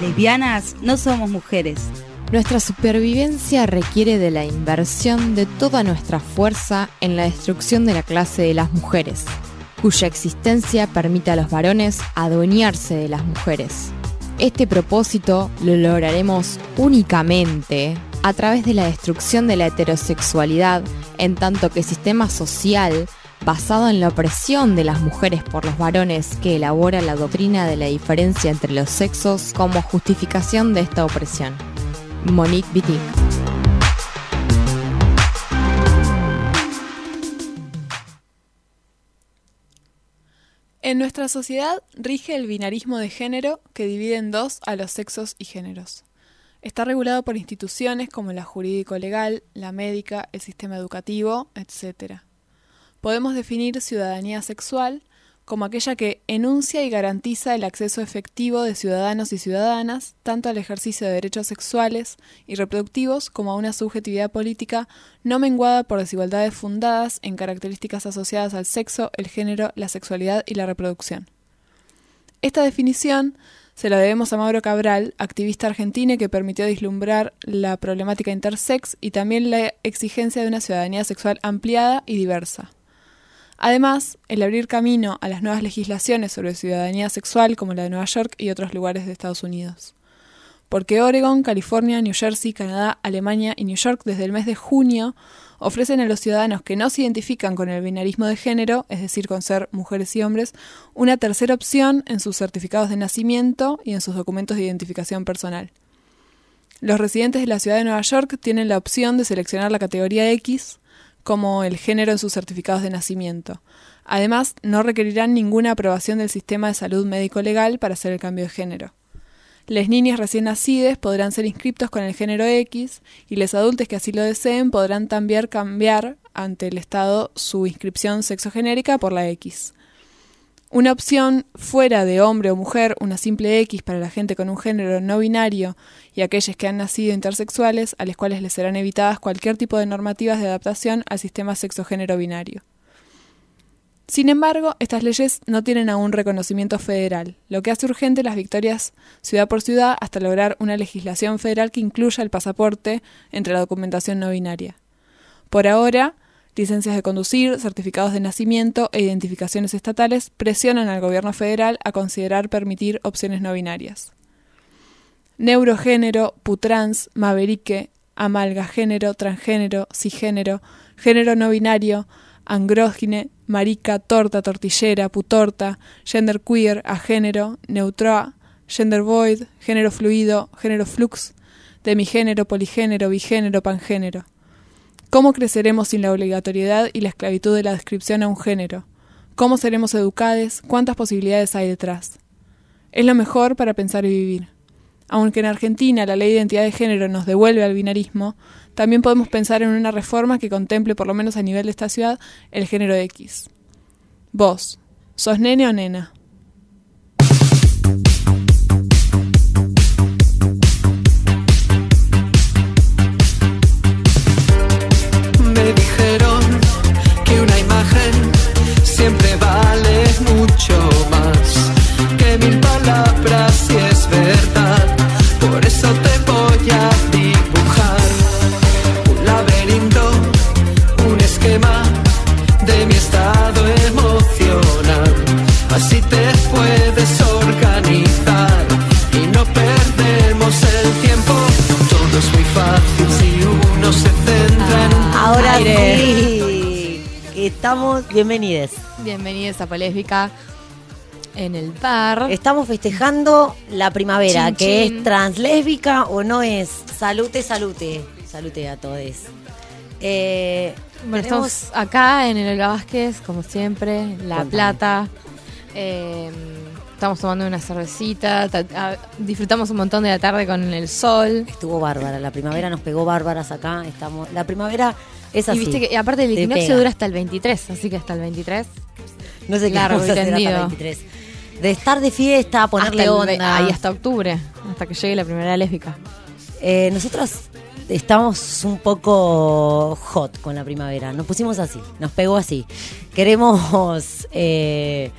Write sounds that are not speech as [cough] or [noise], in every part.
Lesbianas no somos mujeres. Nuestra supervivencia requiere de la inversión de toda nuestra fuerza en la destrucción de la clase de las mujeres, cuya existencia permite a los varones adueñarse de las mujeres. Este propósito lo lograremos únicamente a través de la destrucción de la heterosexualidad en tanto que sistema social basado en la opresión de las mujeres por los varones que elabora la doctrina de la diferencia entre los sexos como justificación de esta opresión. Monique Wittig. En nuestra sociedad rige el binarismo de género que divide en dos a los sexos y géneros. Está regulado por instituciones como la jurídico-legal, la médica, el sistema educativo, etc. Podemos definir ciudadanía sexual como aquella que enuncia y garantiza el acceso efectivo de ciudadanos y ciudadanas tanto al ejercicio de derechos sexuales y reproductivos como a una subjetividad política no menguada por desigualdades fundadas en características asociadas al sexo, el género, la sexualidad y la reproducción. Esta definición se la debemos a Mauro Cabral, activista argentino que permitió vislumbrar la problemática intersex y también la exigencia de una ciudadanía sexual ampliada y diversa. Además, el abrir camino a las nuevas legislaciones sobre ciudadanía sexual como la de Nueva York y otros lugares de Estados Unidos. Porque Oregon, California, New Jersey, Canadá, Alemania y New York desde el mes de junio ofrecen a los ciudadanos que no se identifican con el binarismo de género, es decir, con ser mujeres y hombres, una tercera opción en sus certificados de nacimiento y en sus documentos de identificación personal. Los residentes de la ciudad de Nueva York tienen la opción de seleccionar la categoría X, como el género en sus certificados de nacimiento. Además, no requerirán ninguna aprobación del sistema de salud médico legal para hacer el cambio de género. Las niñas recién nacidas podrán ser inscriptos con el género X y los adultos que así lo deseen podrán también cambiar ante el Estado su inscripción sexogenérica por la X. Una opción fuera de hombre o mujer, una simple X para la gente con un género no binario y aquellos que han nacido intersexuales, a los cuales les serán evitadas cualquier tipo de normativas de adaptación al sistema sexogénero binario. Sin embargo, estas leyes no tienen aún reconocimiento federal, lo que hace urgente las victorias ciudad por ciudad hasta lograr una legislación federal que incluya el pasaporte entre la documentación no binaria. Por ahora, licencias de conducir, certificados de nacimiento e identificaciones estatales presionan al gobierno federal a considerar permitir opciones no binarias. Neurogénero, putrans, maverique, amalgagénero, transgénero, cisgénero, género no binario, andrógine, marica, torta, tortillera, putorta, genderqueer, agénero, neutroa, gender void, género fluido, género flux, demigénero, poligénero, bigénero, pangénero. ¿Cómo creceremos sin la obligatoriedad y la esclavitud de la descripción a un género? ¿Cómo seremos educados? ¿Cuántas posibilidades hay detrás? Es lo mejor para pensar y vivir. Aunque en Argentina la ley de identidad de género nos devuelve al binarismo, también podemos pensar en una reforma que contemple, por lo menos a nivel de esta ciudad, el género X. Vos, ¿sos nene o nena? Estamos bienvenidos. Bienvenidos a Polésbica en el bar. Estamos festejando la primavera, Chin, que chin. es translésbica o no es. Salute, salute. Salute a todos. Eh, Bueno, tenemos- estamos acá en el Olga Vázquez, como siempre, La. Plata. Eh, estamos tomando una cervecita, ta- ah, disfrutamos un montón de la tarde con el sol. Estuvo bárbara, la primavera nos pegó bárbaras acá. Estamos, la primavera es así. Y viste que y aparte el equinoccio dura hasta el 23, así que hasta el 23. no sé qué vamos a hacer hasta el tendido. 23. De estar de fiesta, ponerle hasta el onda. ahí hasta octubre, hasta que llegue la primera lésbica. Eh, nosotros estamos un poco hot con la primavera. Nos pusimos así, nos pegó así. Queremos eh,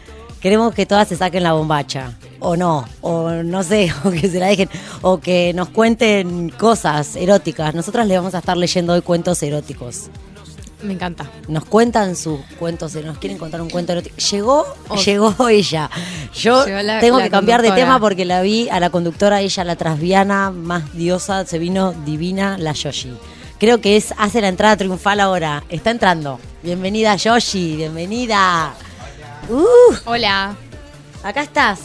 Queremos que todas se saquen la bombacha. O no, o no sé, [laughs] o que se la dejen, o que nos cuenten cosas eróticas. Nosotras le vamos a estar leyendo hoy cuentos eróticos. Me encanta. Nos cuentan sus cuentos, nos quieren contar un cuento erótico. Llegó, Oh. llegó ella. Yo Llegó la- tengo la que cambiar de tema porque la vi a la conductora, ella la transviana más diosa, se vino divina, la Yoshi. Creo que es hace la entrada triunfal ahora. Está entrando. Bienvenida Yoshi, bienvenida. Uh, Hola. acá estás.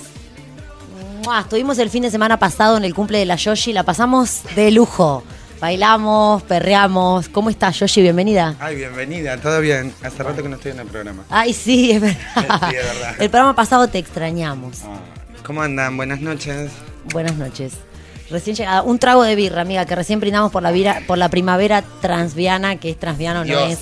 Mua, Estuvimos el fin de semana pasado en el cumple de la Yoshi, la pasamos de lujo. Bailamos, perreamos. ¿Cómo estás, Yoshi? Bienvenida. Ay, bienvenida, todo bien. Hace rato que no estoy en el programa. Ay, sí, es verdad. [laughs] Sí, es verdad. El programa pasado te extrañamos. Ah, ¿Cómo andan? Buenas noches. Buenas noches. Recién llegada. Un trago de birra, amiga, que recién brindamos por la, vira- por la primavera transviana, que es transviano, no es.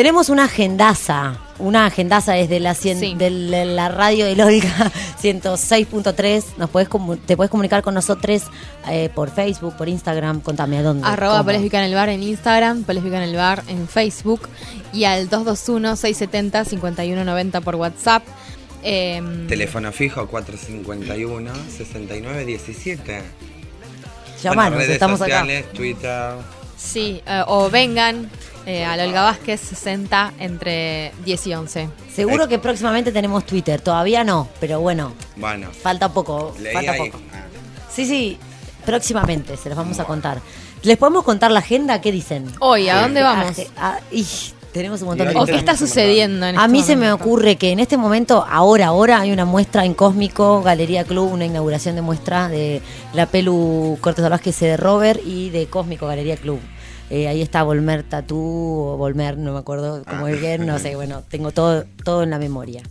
Tenemos una agendaza, una agendaza desde la, cien- Sí. de la la radio del Olga 106.3. Nos puedes te puedes comunicar con nosotros eh, por Facebook, por Instagram. Contame a dónde. Arroba? Polésbica en el bar en Instagram, Polésbica en el bar en Facebook y al 221-670-5190 por WhatsApp. Em, Teléfono fijo 451-6917. Llamanos, Bueno, redes estamos sociales, Twitter. Sí, eh, o vengan eh, al Olga Vázquez 60 entre 10 y 11. acá. Seguro que próximamente tenemos Twitter. Todavía no, pero bueno, Bueno, falta poco. leí falta ahí. poco. Ah, Sí, sí, próximamente se los vamos a contar. ¿Les podemos contar la agenda? ¿Qué dicen? Hoy, ¿a dónde vamos? Ah, y tenemos un montón de ¿O qué está sucediendo en A este mí se me ocurre que en este momento, ahora, ahora, hay una muestra en Cósmico, Galería Club, una inauguración de muestra de la Pelu Cortes Salvajes de Robert y de Cósmico Galería Club. Eh, ahí está Volmer Tatú o Volmer, no me acuerdo cómo es bien, no sé, bueno, tengo todo, todo en la memoria.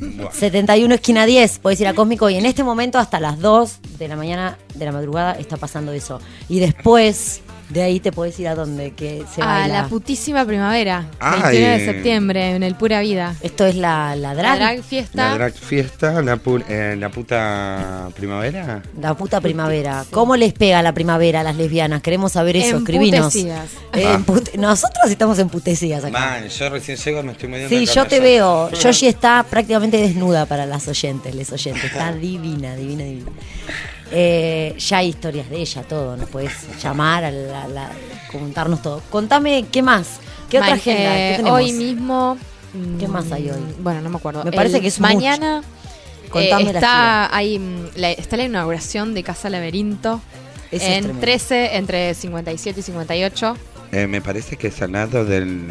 bueno. 71 esquina 10, puedes ir a Cósmico y en este momento hasta las 2 de la mañana de la madrugada está pasando eso. Y después de ahí te puedes ir a donde que se A baila. la putísima primavera, Ay. 21 de septiembre, en el Pura Vida. Esto es la, la La drag, drag fiesta. La drag fiesta, la, pu- eh, la puta primavera. la puta primavera. ¿Cómo les pega la primavera a las lesbianas? Queremos saber eso, escribinos. Emputecidas. Eh, Ah. Nosotros estamos emputecidas acá. Man, yo recién llego, me estoy metiendo Sí, yo te veo. Yoshi está prácticamente desnuda para las oyentes, les oyentes. Está divina, divina, divina. Eh, ya hay historias de ella, todo. Nos puedes llamar, a la- a la- contarnos todo. Contame, ¿qué más? ¿Qué otra agenda? ¿Qué eh, tenemos? hoy mismo. ¿Qué mm, más hay hoy? Bueno, no me acuerdo. Me parece El que es Mañana eh, Contame la gira. está, mm, la, está la inauguración de Casa Laberinto. Eso es en tremendo. 13, entre 57 y 58. Eh, me parece que es al lado del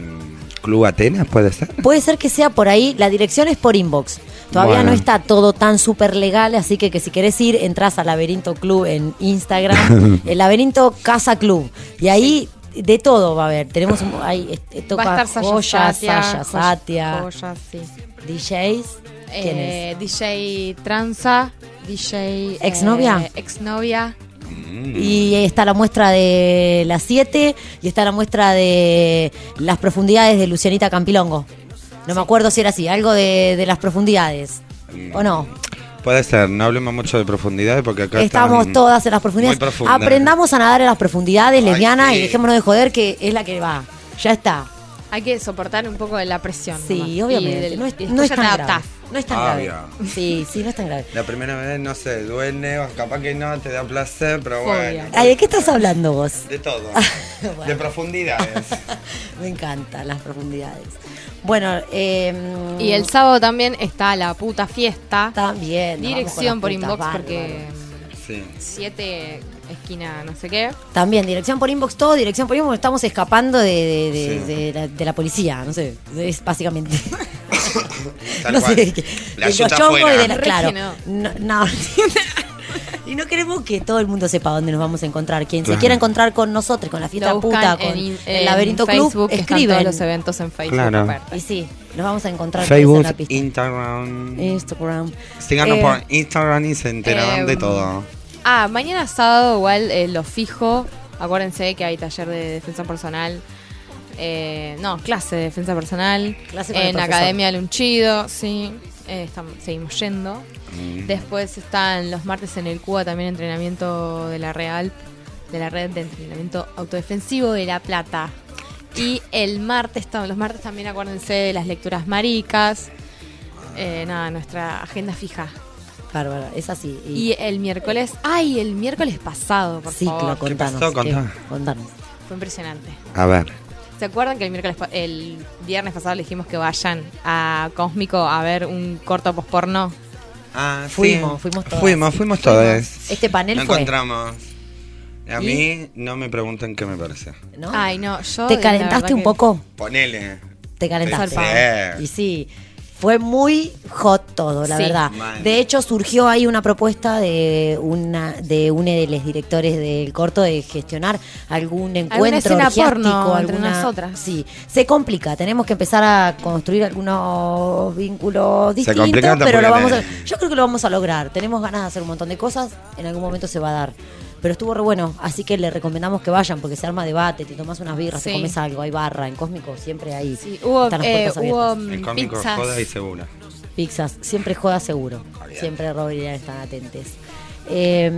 Club Atenas, ¿puede ser? Puede ser que sea por ahí, la dirección es por inbox. Todavía Bueno. no está todo tan súper legal, así que, que si querés ir, entras a Laberinto Club en Instagram, [laughs] el Laberinto Casa Club. Y ahí de todo va a haber. Tenemos un, ahí este, toca Va a estar Sasha joyas, Satia. Sasha Joy- Satia, Joyas, sí. DJs. ¿Quién Eh, DJ Tranza, DJ... ¿Exnovia? eh, exnovia. Mm. Y está la muestra de las 7 y está la muestra de las profundidades de Lucianita Campilongo. No me acuerdo si era así, algo de, de las profundidades. ¿O no? Puede ser, no hablemos mucho de profundidades porque acá Estamos todas en las profundidades. Aprendamos a nadar en las profundidades, sí. y dejémonos de joder que es la que va. Ya está. Hay que soportar un poco de la presión. Sí, nomás. obviamente. Del- no es, no tan te grave. adaptás. No es tan Obvio. grave. Sí, sí, no es tan grave. La primera vez, no sé, duele, capaz que no, te da placer, pero bueno. Ay, ¿de qué estás hablando vos? De todo. [laughs] Bueno. De profundidades. [laughs] Me encantan las profundidades. Bueno, eh, Y el sábado también está la puta fiesta. también. Dirección por inbox bárbaro. porque Sí. 7 esquina no sé qué. También, dirección por inbox, todo, dirección por inbox, estamos escapando de, de- de- Sí. de la, de la policía, no sé, es básicamente. [laughs] Tal no cual. sé, que- La de los chongos y de la, claro. No, no. [laughs] y no queremos que todo el mundo sepa dónde nos vamos a encontrar. Quien se Claro. quiera encontrar con nosotros, con la fiesta puta, con en, el en laberinto Facebook, club, escriben. todos los eventos en Facebook. Claro. Y sí, nos vamos a encontrar Facebook, en la pista. Instagram. Instagram. Síganos Eh, por Instagram y se enterarán de em, todo. Ah, mañana sábado igual eh, lo fijo. Acuérdense que hay taller de defensa personal. Eh, no, clase de defensa personal. Clase en. Academia Lunchido, sí. Eh, estamos, seguimos yendo. Mm. Después están los martes en el Cuba también entrenamiento de la Real, de la red de entrenamiento autodefensivo de La Plata. Y el martes, los martes también acuérdense de las lecturas maricas. eh, nada, nuestra agenda fija. Bárbara, es así. Y el miércoles, ay, el miércoles pasado, por ciclo, favor. contanos. pasó? ¿qué? Contá. Contanos. Fue impresionante. A ver. ¿Se acuerdan que el miércoles, el viernes pasado le dijimos que vayan a Cósmico a ver un corto posporno? Ah, sí. Fuimos, fuimos todas. Fuimos, fuimos todas. Este panel fue. encontramos. A ¿Y? mí no me pregunten qué me parece. ¿no? Ay, no, yo. ¿Te calentaste un que- poco? Ponele. Te calentaste. Sí. Y sí, fue muy hot todo, la Sí. verdad. De hecho, surgió ahí una propuesta de una de uno de los directores del corto de gestionar algún encuentro escena orgiástico, porno entre alguna- nosotras. Sí, se complica. Tenemos que empezar a construir algunos vínculos distintos, pero lo vamos a, yo creo que lo vamos a lograr. Tenemos ganas de hacer un montón de cosas, en algún momento se va a dar. Pero estuvo re bueno, así que le recomendamos que vayan porque se arma debate, te tomas unas birras, te Sí. comes algo, hay barra, en Cósmico siempre hay. Sí, hubo, están las eh, puertas hubo. El mm, cómico pizzas. joda y segura. Pizzas, siempre joda seguro. Bien. Siempre Robert y Irán están atentes. Eh,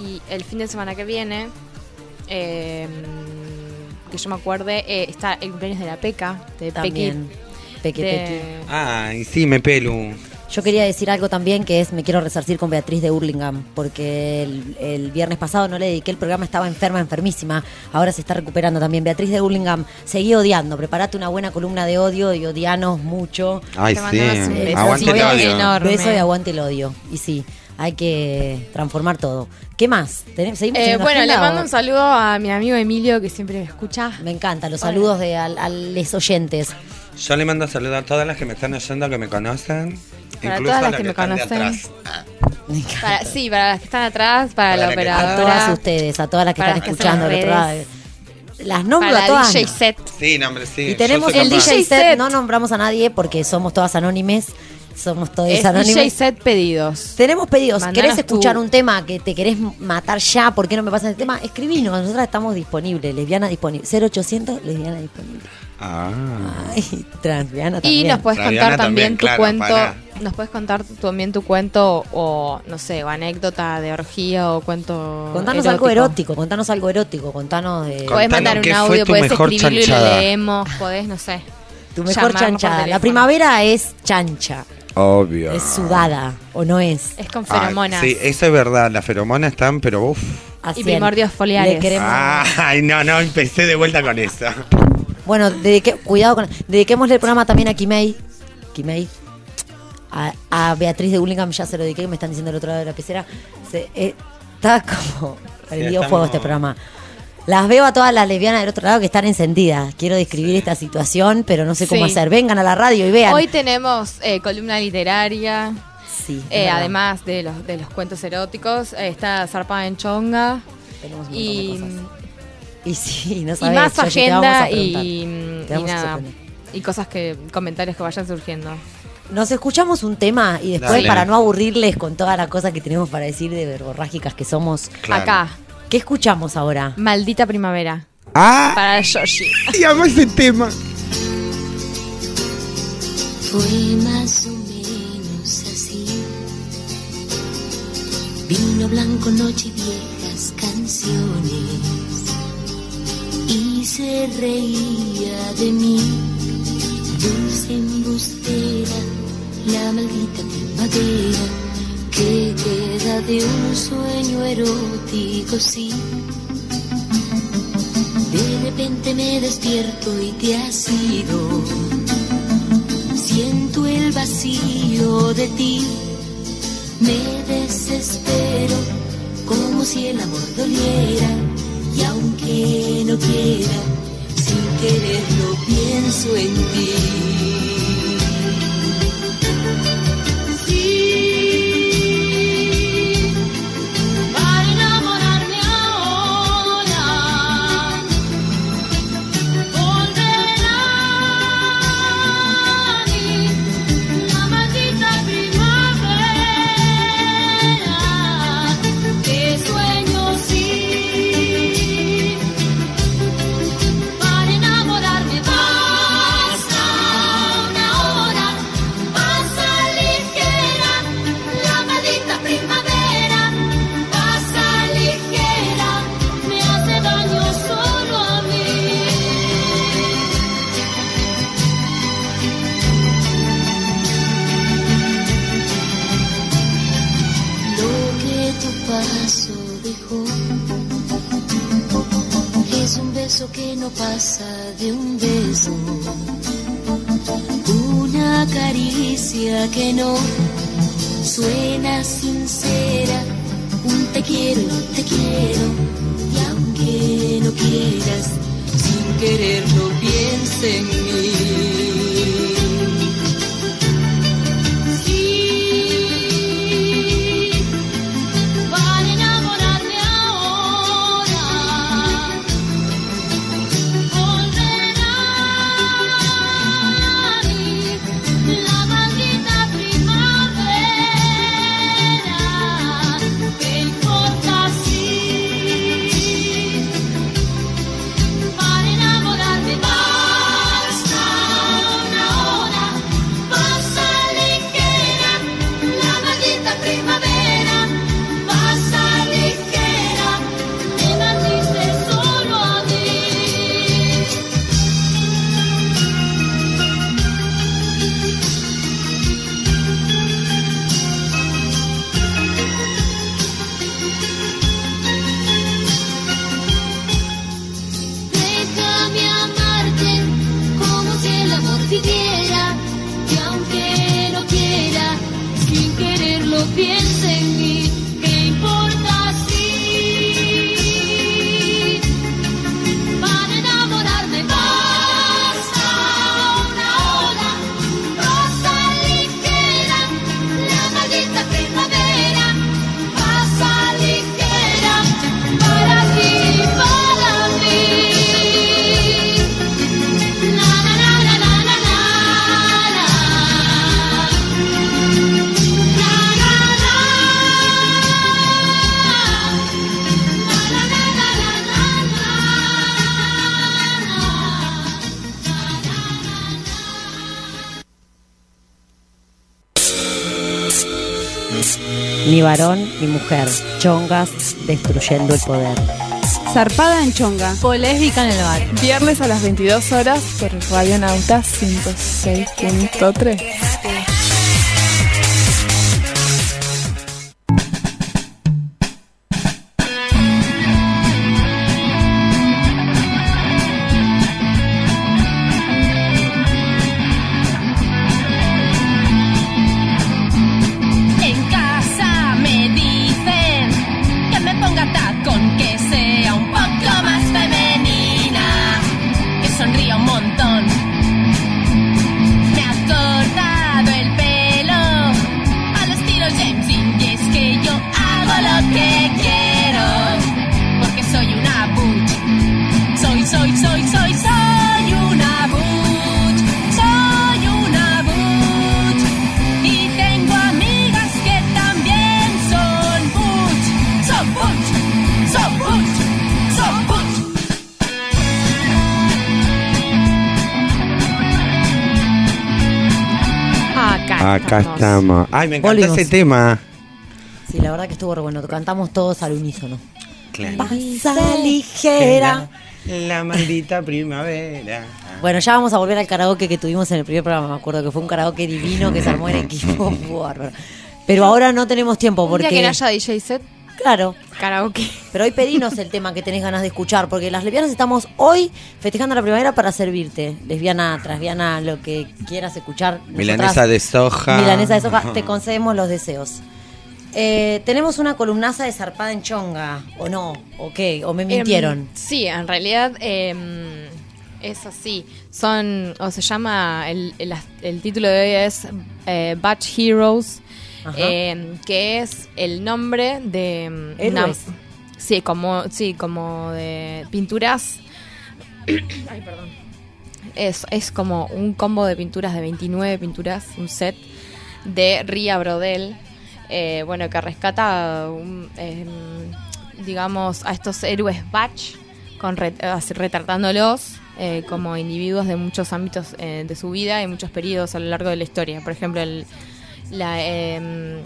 Y el fin de semana que viene, eh, que yo me acuerde, eh, está el cumpleaños de la Peca, de también. Pequi. Peque, de- Pequi. Ay, sí, me pelu. Yo quería decir algo también que es, me quiero resarcir con Beatriz de Hurlingham, porque el, el viernes pasado no le dediqué el programa, estaba enferma, enfermísima, ahora se está recuperando también. Beatriz de Hurlingham, seguí odiando, prepárate una buena columna de odio y odianos mucho. Ay, Te sí. beso. Aguante el odio. enorme. Beso y aguante el odio. Y sí, hay que transformar todo. ¿Qué más? ¿Tenemos- ¿Seguimos Eh, bueno, le mando o- un saludo a mi amigo Emilio que siempre me escucha. Me encanta, los saludos de, al- a los oyentes. Yo le mando saludos a todas las que me están oyendo, que me conocen. Para incluso todas a las las que me conocen. Me encanta. Para, sí, para las que están atrás, para, Para la la que- A operadora. todas ustedes, a todas las que Para están las que escuchando. del las. Las nombro para a todas. DJ set. Sí, no, hombre, sí. Y tenemos el capaz. DJ set. set. No nombramos a nadie porque somos todas anónimes. Somos todas Es anónimes. DJ set pedidos. Tenemos pedidos. Mandanos ¿Querés escuchar tu- un tema que te querés matar ya? ¿Por qué no me pasan el tema? Escribinos. Nosotras estamos disponibles. Lesbiana disponible. 0800 lesbiana disponible. Ah. Ay, transviana Y también. nos puedes contar también, también, tu claro, cuento. Nos puedes contar también tu cuento o, no sé, o anécdota de orgía o cuento. Contanos algo erótico, contanos algo erótico, contanos de Podés mandar un audio, podés escribirlo y chanchada. lo leemos, podés, no sé. tu mejor chanchada. La primavera es chancha, Obvio. es sudada, ¿o no es? Es con Ay, feromonas. sí, eso es verdad. Las feromonas están, pero uff. Así Y primordios foliares. le queremos- Ay, no, no, empecé de vuelta con eso. Bueno, dedique- cuidado con. Dediquémosle el programa también a Kimei. Kimei. A, a Beatriz de Bullingham ya se lo dediqué, me están diciendo del otro lado de la pecera. Se, eh, está como prendido estamos- fuego este programa. Las veo a todas las lesbianas del otro lado que están encendidas. Quiero describir esta situación, pero no sé cómo Sí. hacer. Vengan a la radio y vean. Hoy tenemos eh, columna literaria, sí, eh, además de los, de los cuentos eróticos. eh, está Zarpada en Chonga. Tenemos un montón de Y, cosas. Y sí, no y sabés, más agenda preguntar. y, y nada. Y cosas que, comentarios que vayan surgiendo. Nos escuchamos un tema y después, Dale. para no aburrirles con todas las cosas que tenemos para decir de verborrágicas que somos, Claro. Acá, ¿qué escuchamos ahora? Maldita Primavera. Ah, Para Yoshi. [laughs] y amo ese tema. Fue más o menos así. Vino blanco, noche y viejas canciones. Y se reía de mí. Dulce embustera, la maldita primavera. Que queda de un sueño erótico, sí. De repente me despierto y te has ido. Siento el vacío de ti, me desespero como si el amor doliera y aunque no quiera, sin quererlo pienso en ti. No pasa de un beso, una caricia que no suena sincera, un te quiero, te quiero, y aunque no quieras, sin quererlo piensa en mí. Varón ni mujer. Chongas destruyendo el poder. Zarpada en chonga. Polémica en el bar. Viernes a las 22 horas por Radio Nauta 106.3. estamos. Ay, me encanta Volvimos. ese tema. Sí, la verdad que estuvo re bueno. Cantamos todos al unísono. Claro. Pasa ligera. La maldita primavera. Bueno, ya vamos a volver al karaoke que tuvimos en el primer programa. Me acuerdo que fue un karaoke divino que se armó en equipo. [laughs] Bárbaro. Pero ahora no tenemos tiempo Un día porque. que no haya DJ set, Claro. karaoke. Pero hoy pedinos el tema que tenés ganas de escuchar, porque las lesbianas estamos hoy festejando la primavera para servirte. Lesbiana, transviana, lo que quieras escuchar. Milanesa Nosotras, de soja. Milanesa de soja, [laughs] te concedemos los deseos. Eh, tenemos una columnaza de zarpada en chonga, ¿o no? ¿O qué? ¿O me mintieron? Em, sí, en realidad em, es así. Son, o se llama, el, el, el título de hoy es eh, Batch Heroes, Em, que es el nombre de em, una- sí, como, sí, como de pinturas. [coughs] Ay, perdón. Es, es como un combo de pinturas de 29 pinturas, un set de Ria Brodel, eh, bueno, que rescata, un, em, digamos, a estos héroes Batch, con re- retratándolos eh, como individuos de muchos ámbitos eh, de su vida y muchos periodos a lo largo de la historia. Por ejemplo, el, la, em,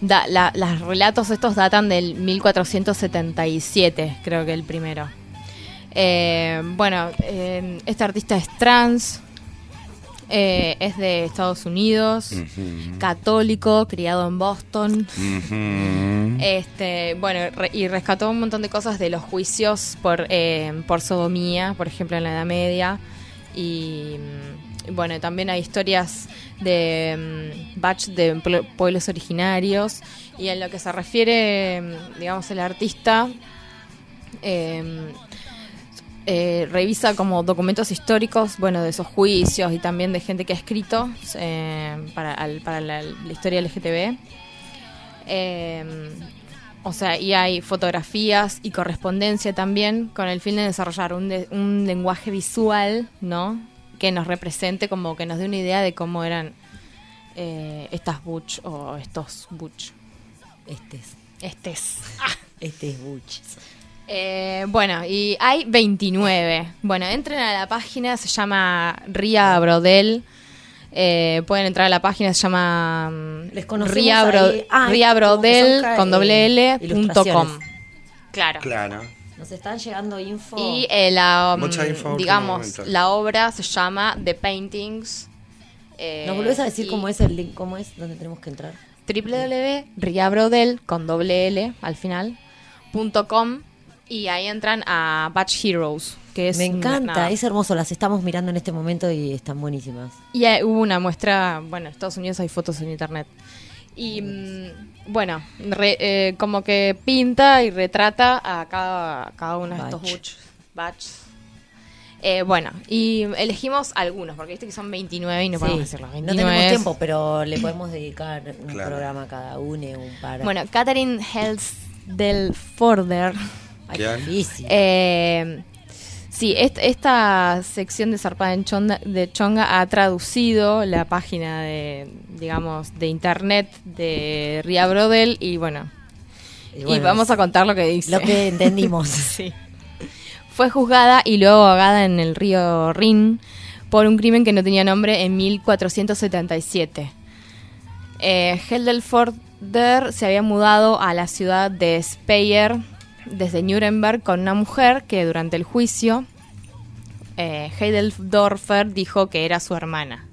da- la- los relatos estos datan del 1477, creo que el primero. Eh, bueno, eh, este artista es trans, Eh, es de Estados Unidos, católico, criado en Boston. Este, bueno, re- y rescató un montón de cosas de los juicios por, eh, por sodomía, por ejemplo, en la Edad Media. Y bueno, también hay historias de mm, Bach de pue- pueblos originarios. Y en lo que se refiere, mm, digamos, el artista, eh, eh, revisa como documentos históricos, bueno, de esos juicios y también de gente que ha escrito eh, para, al- para la, la historia LGTB. Eh, o sea, y hay fotografías y correspondencia también con el fin de desarrollar un, de- un lenguaje visual, ¿no? Que nos represente, como que nos dé una idea de cómo eran eh, estas butch o estos butch. Este es, Estes. este es Butch. Eh, bueno, y hay 29. Bueno, entren a la página, se llama Ria Brodel. Eh, pueden entrar a la página, se llama mm, Les Ria Bro- ahí. Ah, Ria Brodel con doble L punto com. Claro. Claro. Nos están llegando info. Y eh, la, um, Mucha info último digamos, la obra se llama The Paintings. eh, ¿Nos volvés a decir cómo es el link? ¿Cómo es? ¿Dónde tenemos que entrar? www.riabrodel con doble L al final punto com y ahí entran a Batch Heroes que es Me encanta, es hermoso. Las estamos mirando en este momento y están buenísimas. y eh, hubo una muestra bueno en Estados Unidos hay fotos en internet y mm, bueno re- eh, como que pinta y retrata a cada, a cada uno de estos Batch. batches Eh, bueno, y elegimos algunos, porque viste que son 29 y no Sí, podemos decirlos. no 29 tenemos es- tiempo, pero le podemos dedicar un Claro. programa a cada uno, un par. Bueno, Catherine Hels del Forder. Ay, Bien. difícil. Eh, sí, est- esta sección de Zarpada en Chonda- de Chonga ha traducido la página de, digamos, de internet de Ria Brodel y bueno, Y vamos a contar lo que dice. Lo que entendimos. [laughs] Sí. Fue juzgada y luego ahogada en el río Rin por un crimen que no tenía nombre en 1477. Eh, Heldelforder se había mudado a la ciudad de Speyer desde Nuremberg con una mujer que durante el juicio eh, Heideldorfer dijo que era su hermana.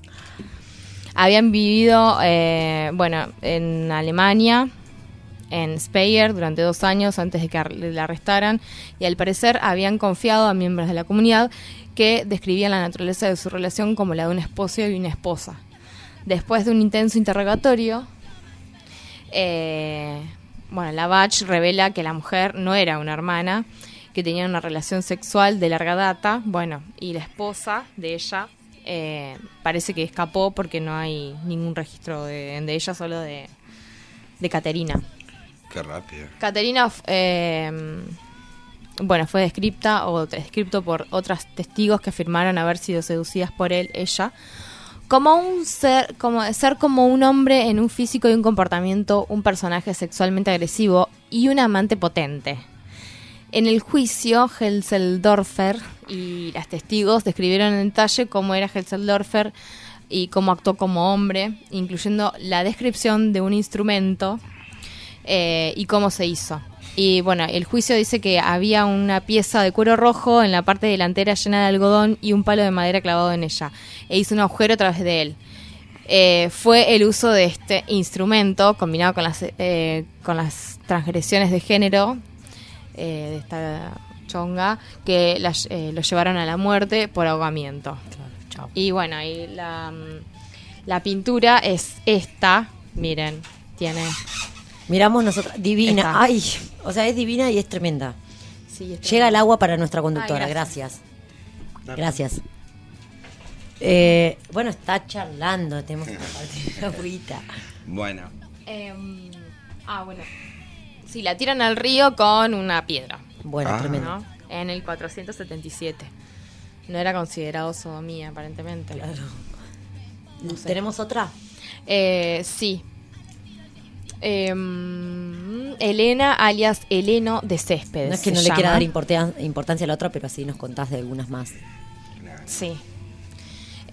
Habían vivido, eh, bueno, en Alemania, en Speyer durante dos años antes de que la arrestaran y al parecer habían confiado a miembros de la comunidad que describían la naturaleza de su relación como la de un esposo y una esposa. Después de un intenso interrogatorio, eh, bueno, la Bach revela que la mujer no era una hermana, que tenía una relación sexual de larga data, bueno, y la esposa de ella eh, parece que escapó porque no hay ningún registro de, de ella, solo de, de Caterina. Qué rápido. Caterina, eh, bueno, fue descripta o descripto por otras testigos que afirmaron haber sido seducidas por él, ella, como un ser, como ser como un hombre en un físico y un comportamiento, un personaje sexualmente agresivo y un amante potente. En el juicio, Helseldorfer y las testigos describieron en detalle cómo era Helseldorfer y cómo actuó como hombre, incluyendo la descripción de un instrumento eh, y cómo se hizo. Y bueno, el juicio dice que había una pieza de cuero rojo en la parte delantera llena de algodón y un palo de madera clavado en ella. E hizo un agujero a través de él. Eh, fue el uso de este instrumento combinado con las, eh, con las transgresiones de género eh, de esta chonga que la lo llevaron a la muerte por ahogamiento. Y bueno, y la, mm, la pintura es esta, miren, tiene... Miramos nosotros. Divina. Está. Ay, o sea, es divina y es tremenda. sí, es Llega el agua para nuestra conductora. Ay, gracias. Gracias. Eh, bueno, está charlando. Tenemos que [laughs] compartir una agüita. Bueno, Em, ah, bueno. Sí, la tiran al río con una piedra, Bueno, Ah. tremendo. ¿no? En el 477. No era considerado sodomía, aparentemente. Claro. No sé. ¿Tenemos otra? Eh, sí. Em, Elena, alias Eleno de Céspedes. No es que no le quiera dar importan- importancia a la otra, pero así nos contás de algunas más. Sí.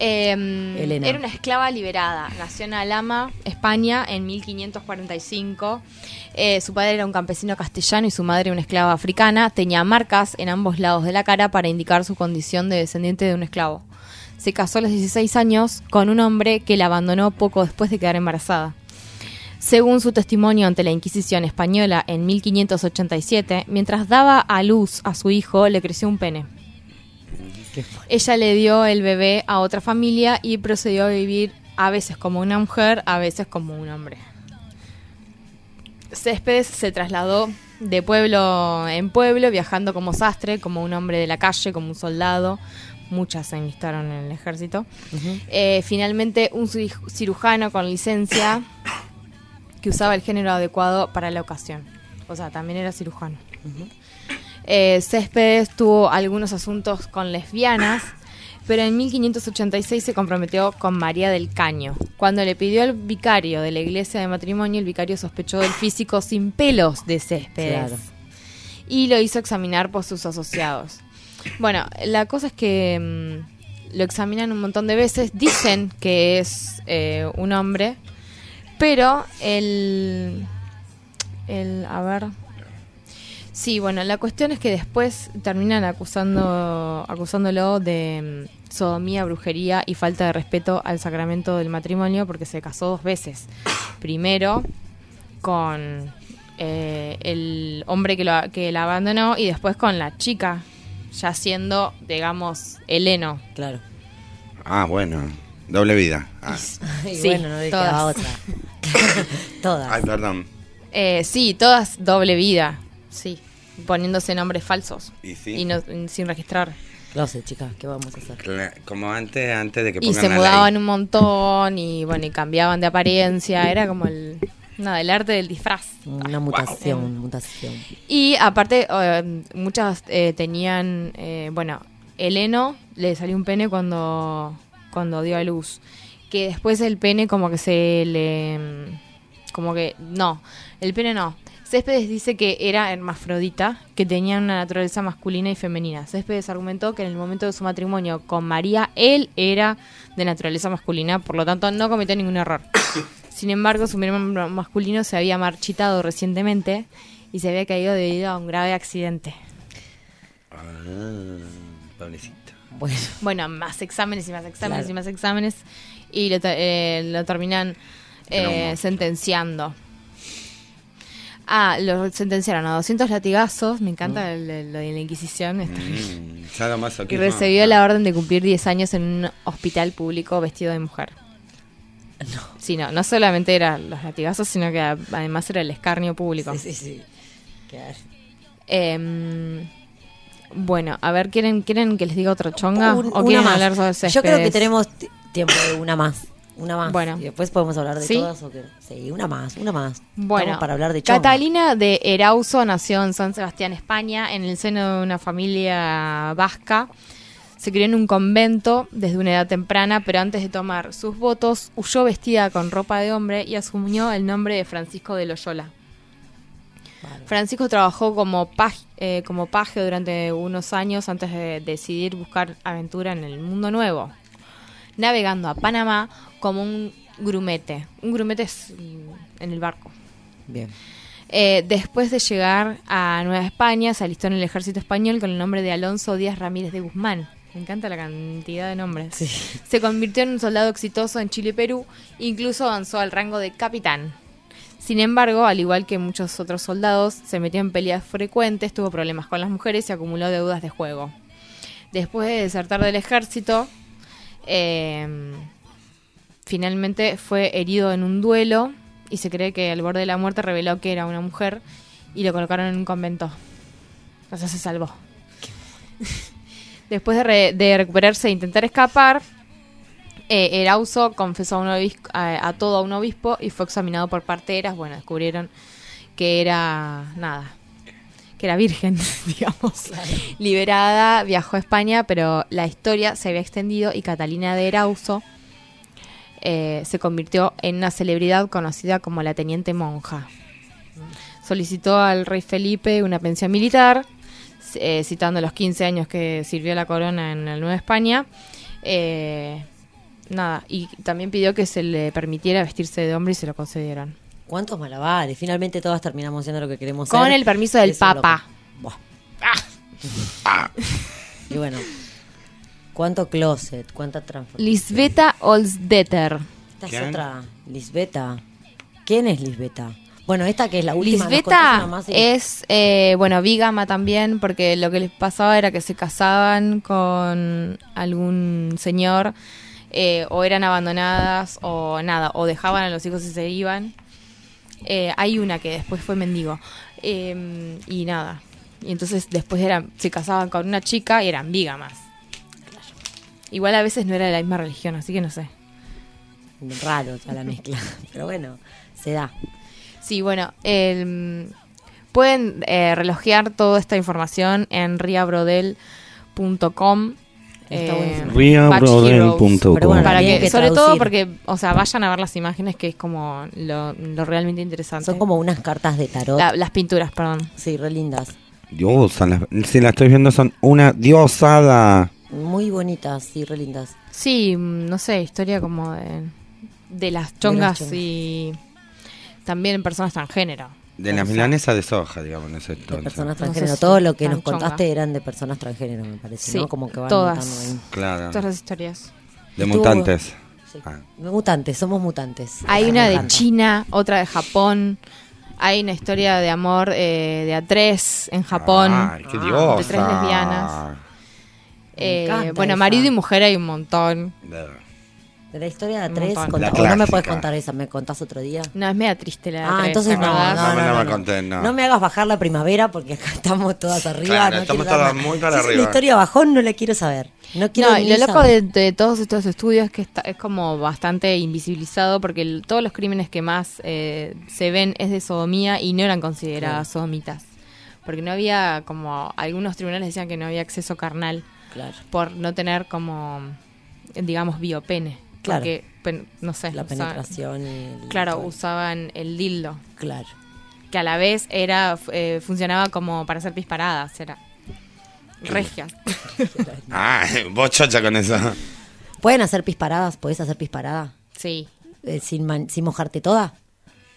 Em, Elena. Era una esclava liberada. Nació en Alama, España, en 1545. Eh, su padre era un campesino castellano y su madre una esclava africana. Tenía marcas en ambos lados de la cara para indicar su condición de descendiente de un esclavo. se casó a los 16 años con un hombre que la abandonó poco después de quedar embarazada. Según su testimonio ante la Inquisición española en 1587, mientras daba a luz a su hijo, le creció un pene. Ella le dio el bebé a otra familia y procedió a vivir a veces como una mujer, a veces como un hombre. Céspedes se trasladó de pueblo en pueblo, viajando como sastre, como un hombre de la calle, como un soldado. Muchas se enlistaron en el ejército. Eh, finalmente, un cir- cirujano con licencia que usaba el género adecuado para la ocasión. O sea, también era cirujano. Eh, Céspedes tuvo algunos asuntos con lesbianas, pero en 1586 se comprometió con María del Caño. Cuando le pidió al vicario de la iglesia de matrimonio, el vicario sospechó del físico sin pelos de Céspedes Claro. y lo hizo examinar por sus asociados. Bueno, la cosa es que mm, lo examinan un montón de veces, dicen que es eh, un hombre, pero el, el, a ver, sí, bueno, la cuestión es que después terminan acusando, acusándolo de mm, sodomía, brujería y falta de respeto al sacramento del matrimonio porque se casó dos veces. Primero con eh, el hombre que, lo, que la abandonó y después con la chica, ya siendo, digamos, Heleno. Claro. Ah, bueno. Doble vida. Ah. Y [laughs] Sí, bueno, no otra. [laughs] todas. Ay, perdón. Eh, sí, todas doble vida, sí, poniéndose nombres falsos Y sí. y no, sin registrar. No sé, chicas, ¿qué vamos a hacer? Como antes, antes de que Y pongan se la mudaban ley. un montón y bueno, y cambiaban de apariencia, era como el, nada, el arte del disfraz. Una mutación, mutación. Y aparte, eh, muchas eh, tenían, eh, bueno, Heleno le salió un pene cuando, cuando dio a luz. Que después el pene como que se le... Como que... No, el pene no. Céspedes dice que era hermafrodita, que tenía una naturaleza masculina y femenina. Céspedes argumentó que en el momento de su matrimonio con María, él era de naturaleza masculina, por lo tanto no cometió ningún error. [coughs] Sin embargo, su miembro masculino se había marchitado recientemente y se había caído debido a un grave accidente. Ah, pobrecito. Bueno, Bueno, más exámenes y más exámenes Claro. y más exámenes y lo, te- eh, lo terminan eh, sentenciando. Ah, lo sentenciaron a 200 latigazos, me encanta el- el- lo de la Inquisición. esto. Mm, Y recibió la orden de cumplir 10 años en un hospital público vestido de mujer. No. Sí, no, no solamente eran los latigazos, sino que además era el escarnio público. sí, sí, sí. Claro. Em, bueno, a ver, ¿quieren, ¿quieren que les diga otra chonga? Un- ¿O quieren más. hablar sobre Yo creo que tenemos tiempo de una más. Una más. Bueno. Y después podemos hablar de ¿Sí? todas. O. Sí, una más, una más. Bueno, Estamos para hablar de chonga. Catalina de Erauso nació en San Sebastián, España, en el seno de una familia vasca. Se crió en un convento desde una edad temprana, pero antes de tomar sus votos, huyó vestida con ropa de hombre y asumió el nombre de Francisco de Loyola. Vale. Francisco trabajó como, eh, como paje durante unos años antes de decidir buscar aventura en el mundo nuevo, navegando a Panamá como un grumete. Un grumete es mm, en el barco. Bien. Eh, después de llegar a Nueva España, se alistó en el ejército español con el nombre de Alonso Díaz Ramírez de Guzmán. Me encanta la cantidad de nombres. Sí. Se convirtió en un soldado exitoso en Chile y Perú, incluso avanzó al rango de capitán. Sin embargo, al igual que muchos otros soldados, se metió en peleas frecuentes, tuvo problemas con las mujeres y acumuló deudas de juego. Después de desertar del ejército, eh, finalmente fue herido en un duelo y se cree que al borde de la muerte reveló que era una mujer y lo colocaron en un convento. O sea, se salvó. Después de, re- de recuperarse e intentar escapar, eh, confesó a, un obis- a, a todo a un obispo y fue examinado por parteras. Bueno, descubrieron que era nada, que era virgen, [laughs] digamos. Liberada, viajó a España, pero la historia se había extendido y Catalina de Erauso eh, se convirtió en una celebridad conocida como la Teniente Monja. Solicitó al rey Felipe una pensión militar, eh, citando los 15 años que sirvió la corona en la Nueva España. Eh, nada, y también pidió que se le permitiera vestirse de hombre y se lo concedieron. ¿Cuántos malabares? Finalmente todas terminamos siendo lo que queremos Con ser. el permiso del. Papa. Buah. Ah, Y bueno, ¿Cuánto closet? ¿Cuánta transformación? Lisbeta Olsdetter. Esta es otra. Lisbeta. ¿Quién es Lisbeta? Bueno, esta que es la última. ¿nos contás Lisbeta más y- es, eh, bueno, bígama también, porque lo que les pasaba era que se casaban con algún señor, eh, o eran abandonadas, o nada, o dejaban a los hijos y se iban. Eh, hay una que después fue mendigo. Eh, y nada. Y entonces después eran, se casaban con una chica y eran bígamas. Igual a veces no era de la misma religión, así que no sé. Raro ya la mezcla. [laughs] Pero bueno, se da. Sí, bueno, el- pueden eh, relojear toda esta información en riabrodel.com. Está. Pero bueno, Para que, que sobre todo porque, o sea, vayan a ver las imágenes, que es como lo, lo realmente interesante. Son como unas cartas de tarot. La- las pinturas, perdón. Sí, re lindas. Diosa, las- si la estoy viendo son una diosada. Muy bonitas, sí, re lindas. Sí, mm, no sé, historia como de, de las chongas chongas. y también personas transgénero. De la O sea, milanesa de soja, digamos, en ese De personas No sé transgénero. si Todo lo que nos contaste chonga. eran de personas transgénero, me parece, Sí, ¿no? Como que van todas. mutando ahí. Claro. Todas las historias. De Estuvo- mutantes. Sí. Ah. Mutantes, somos mutantes. Hay una de. China, otra de Japón. Hay una historia de amor eh, de a tres en Japón. Ay, qué diosa. de tres lesbianas. Eh, bueno, esa. marido y mujer hay un montón. De la historia de tres, montón. contá- La o no me puedes contar esa, me contás otro día. No, es media triste la de Ah, tres, entonces ¿te no, no, no, No, no, no me no. contés, no. No me hagas bajar la primavera porque acá estamos todas arriba. Claro, no estamos todas dar- muy para si es arriba. una historia bajón no la quiero saber. No quiero No, y lo loco de, de todos estos estudios es que está, es como bastante invisibilizado porque el- todos los crímenes que más eh, se ven es de sodomía y no eran consideradas sodomitas. Porque no había como, algunos tribunales decían que no había acceso carnal Claro, por no tener como, digamos, biopene. Claro. Porque, pen- no sé, la usa- penetración y el- claro, todo. usaban el dildo, Claro. que a la vez era eh, funcionaba como para hacer pisparadas, era regias. [laughs] Ah, [laughs] vos chocha con eso. ¿Pueden hacer pisparadas? ¿Podés hacer pisparada? sí. Eh, sin, man- sin mojarte toda?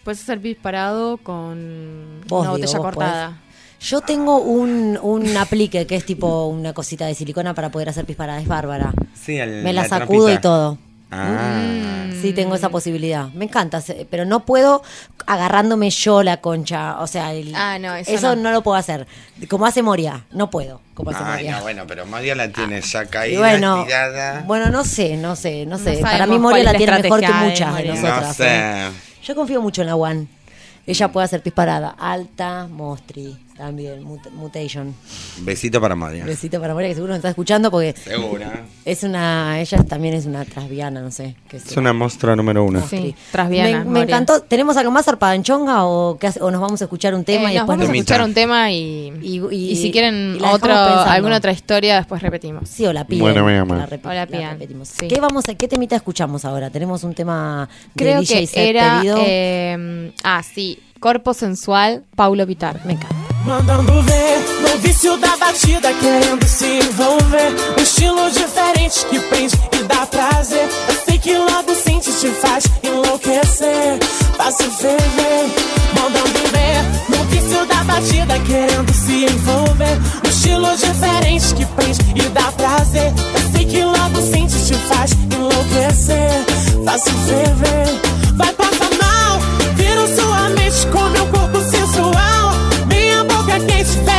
Puedes hacer disparado con Vos, una digo, botella cortada. Yo tengo un, un aplique que es tipo una cosita de silicona para poder hacer pisparada. Es bárbara. Sí, el- Me la, la sacudo y todo. Ah. Sí, tengo esa posibilidad. Me encanta, pero no puedo agarrándome yo la concha. O sea, el- Ah, no, eso no. no. lo puedo hacer. Como hace Moria, no puedo. Como hace Ay, Moria. no, bueno, pero María la tiene ya Y caída, bueno, estirada. bueno, no sé, no sé, no sé. No Para mí Moria la tiene mejor que de muchas de Moria. nosotras. no sé. ¿eh? Yo confío mucho en la One. Ella puede hacer pisparada. Alta, Mostri, también. mut- mutation. Besito para María. Besito para Moria, que seguro nos está escuchando porque Segura. es una. Ella también es una transviana, no sé. qué Es una monstrua número uno. Sí, trasviana, Me, me encantó. ¿Tenemos algo más arpadanchonga o, qué hace- o nos vamos a escuchar un tema Eh, y nos después vamos a escuchar un tema y, Y- y, y- si quieren y otro, alguna otra historia, después repetimos. Sí, o la piden. Bueno, mi amor. la repi- O la repetimos. sí. ¿Qué, vamos a, ¿Qué temita escuchamos ahora? Tenemos un tema de Creo DJ que set era... pedido. eh, ah, sí. Corpo Sensual, Paulo Pitar. Me encanta. Mandando ver no vício da batida, querendo se envolver. Um estilo diferente que prende e dá prazer. Eu sei que logo sente, te faz enlouquecer. Fácil ferver. Mandando ver no vício da batida, querendo se envolver. Um estilo diferente que prende e dá prazer. Eu sei que logo sente, te faz enlouquecer. Fácil ferver. Vai passar mal, vira sua mente com meu corpo boca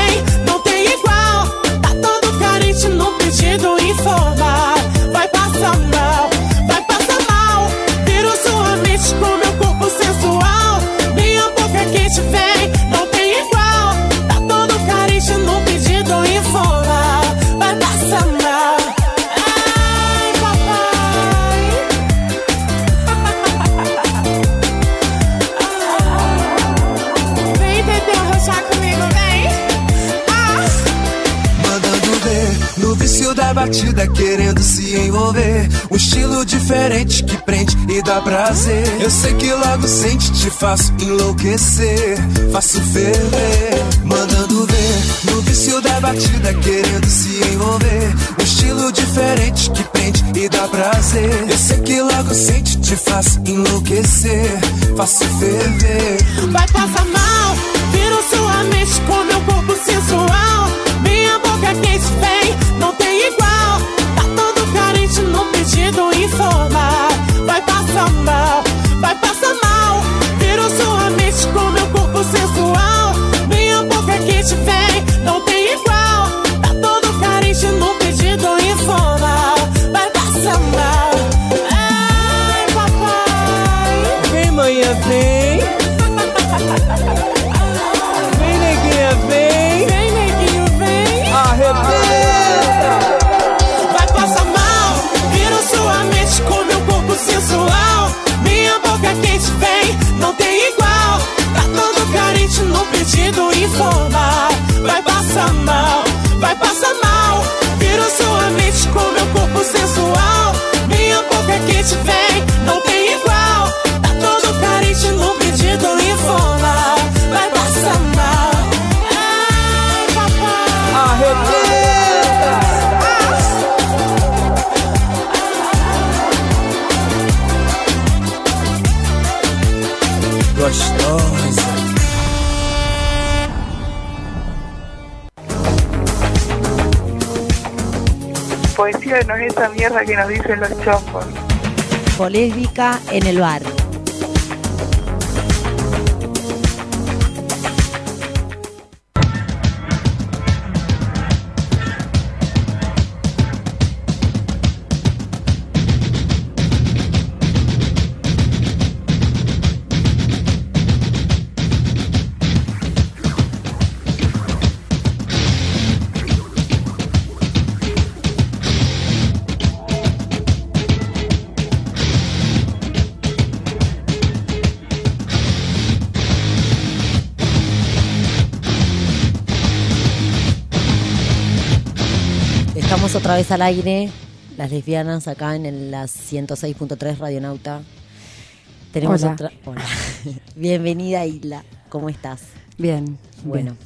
Um estilo diferente que prende e dá prazer. Eu sei que logo sente, te faço enlouquecer. Faço ferver. Mandando ver no vício da batida, querendo se envolver. Um estilo diferente que prende e dá prazer. Eu sei que logo sente, te faço enlouquecer. Faço ferver. Vai passar mal, viro sua mente com meu corpo sensual. Minha boca quente vem, não tem igual bandido informar, Vai passar mal, vai passar mal. Viro sua mente com meu corpo sensual. Minha boca que te vem, não tem vem, não tem igual. Tá todo carente no pedido informal. Vai passar mal. Ai, papai. Arrebenta. Gostosa. Poesía no es esa mierda que nos dicen los chombos. Polésbica en el bar. Otra vez al aire, las lesbianas acá en el, la 106.3 Radionauta. Tenemos Hola. otra. Hola. [laughs] Bienvenida, Isla. ¿Cómo estás? Bien. Bueno,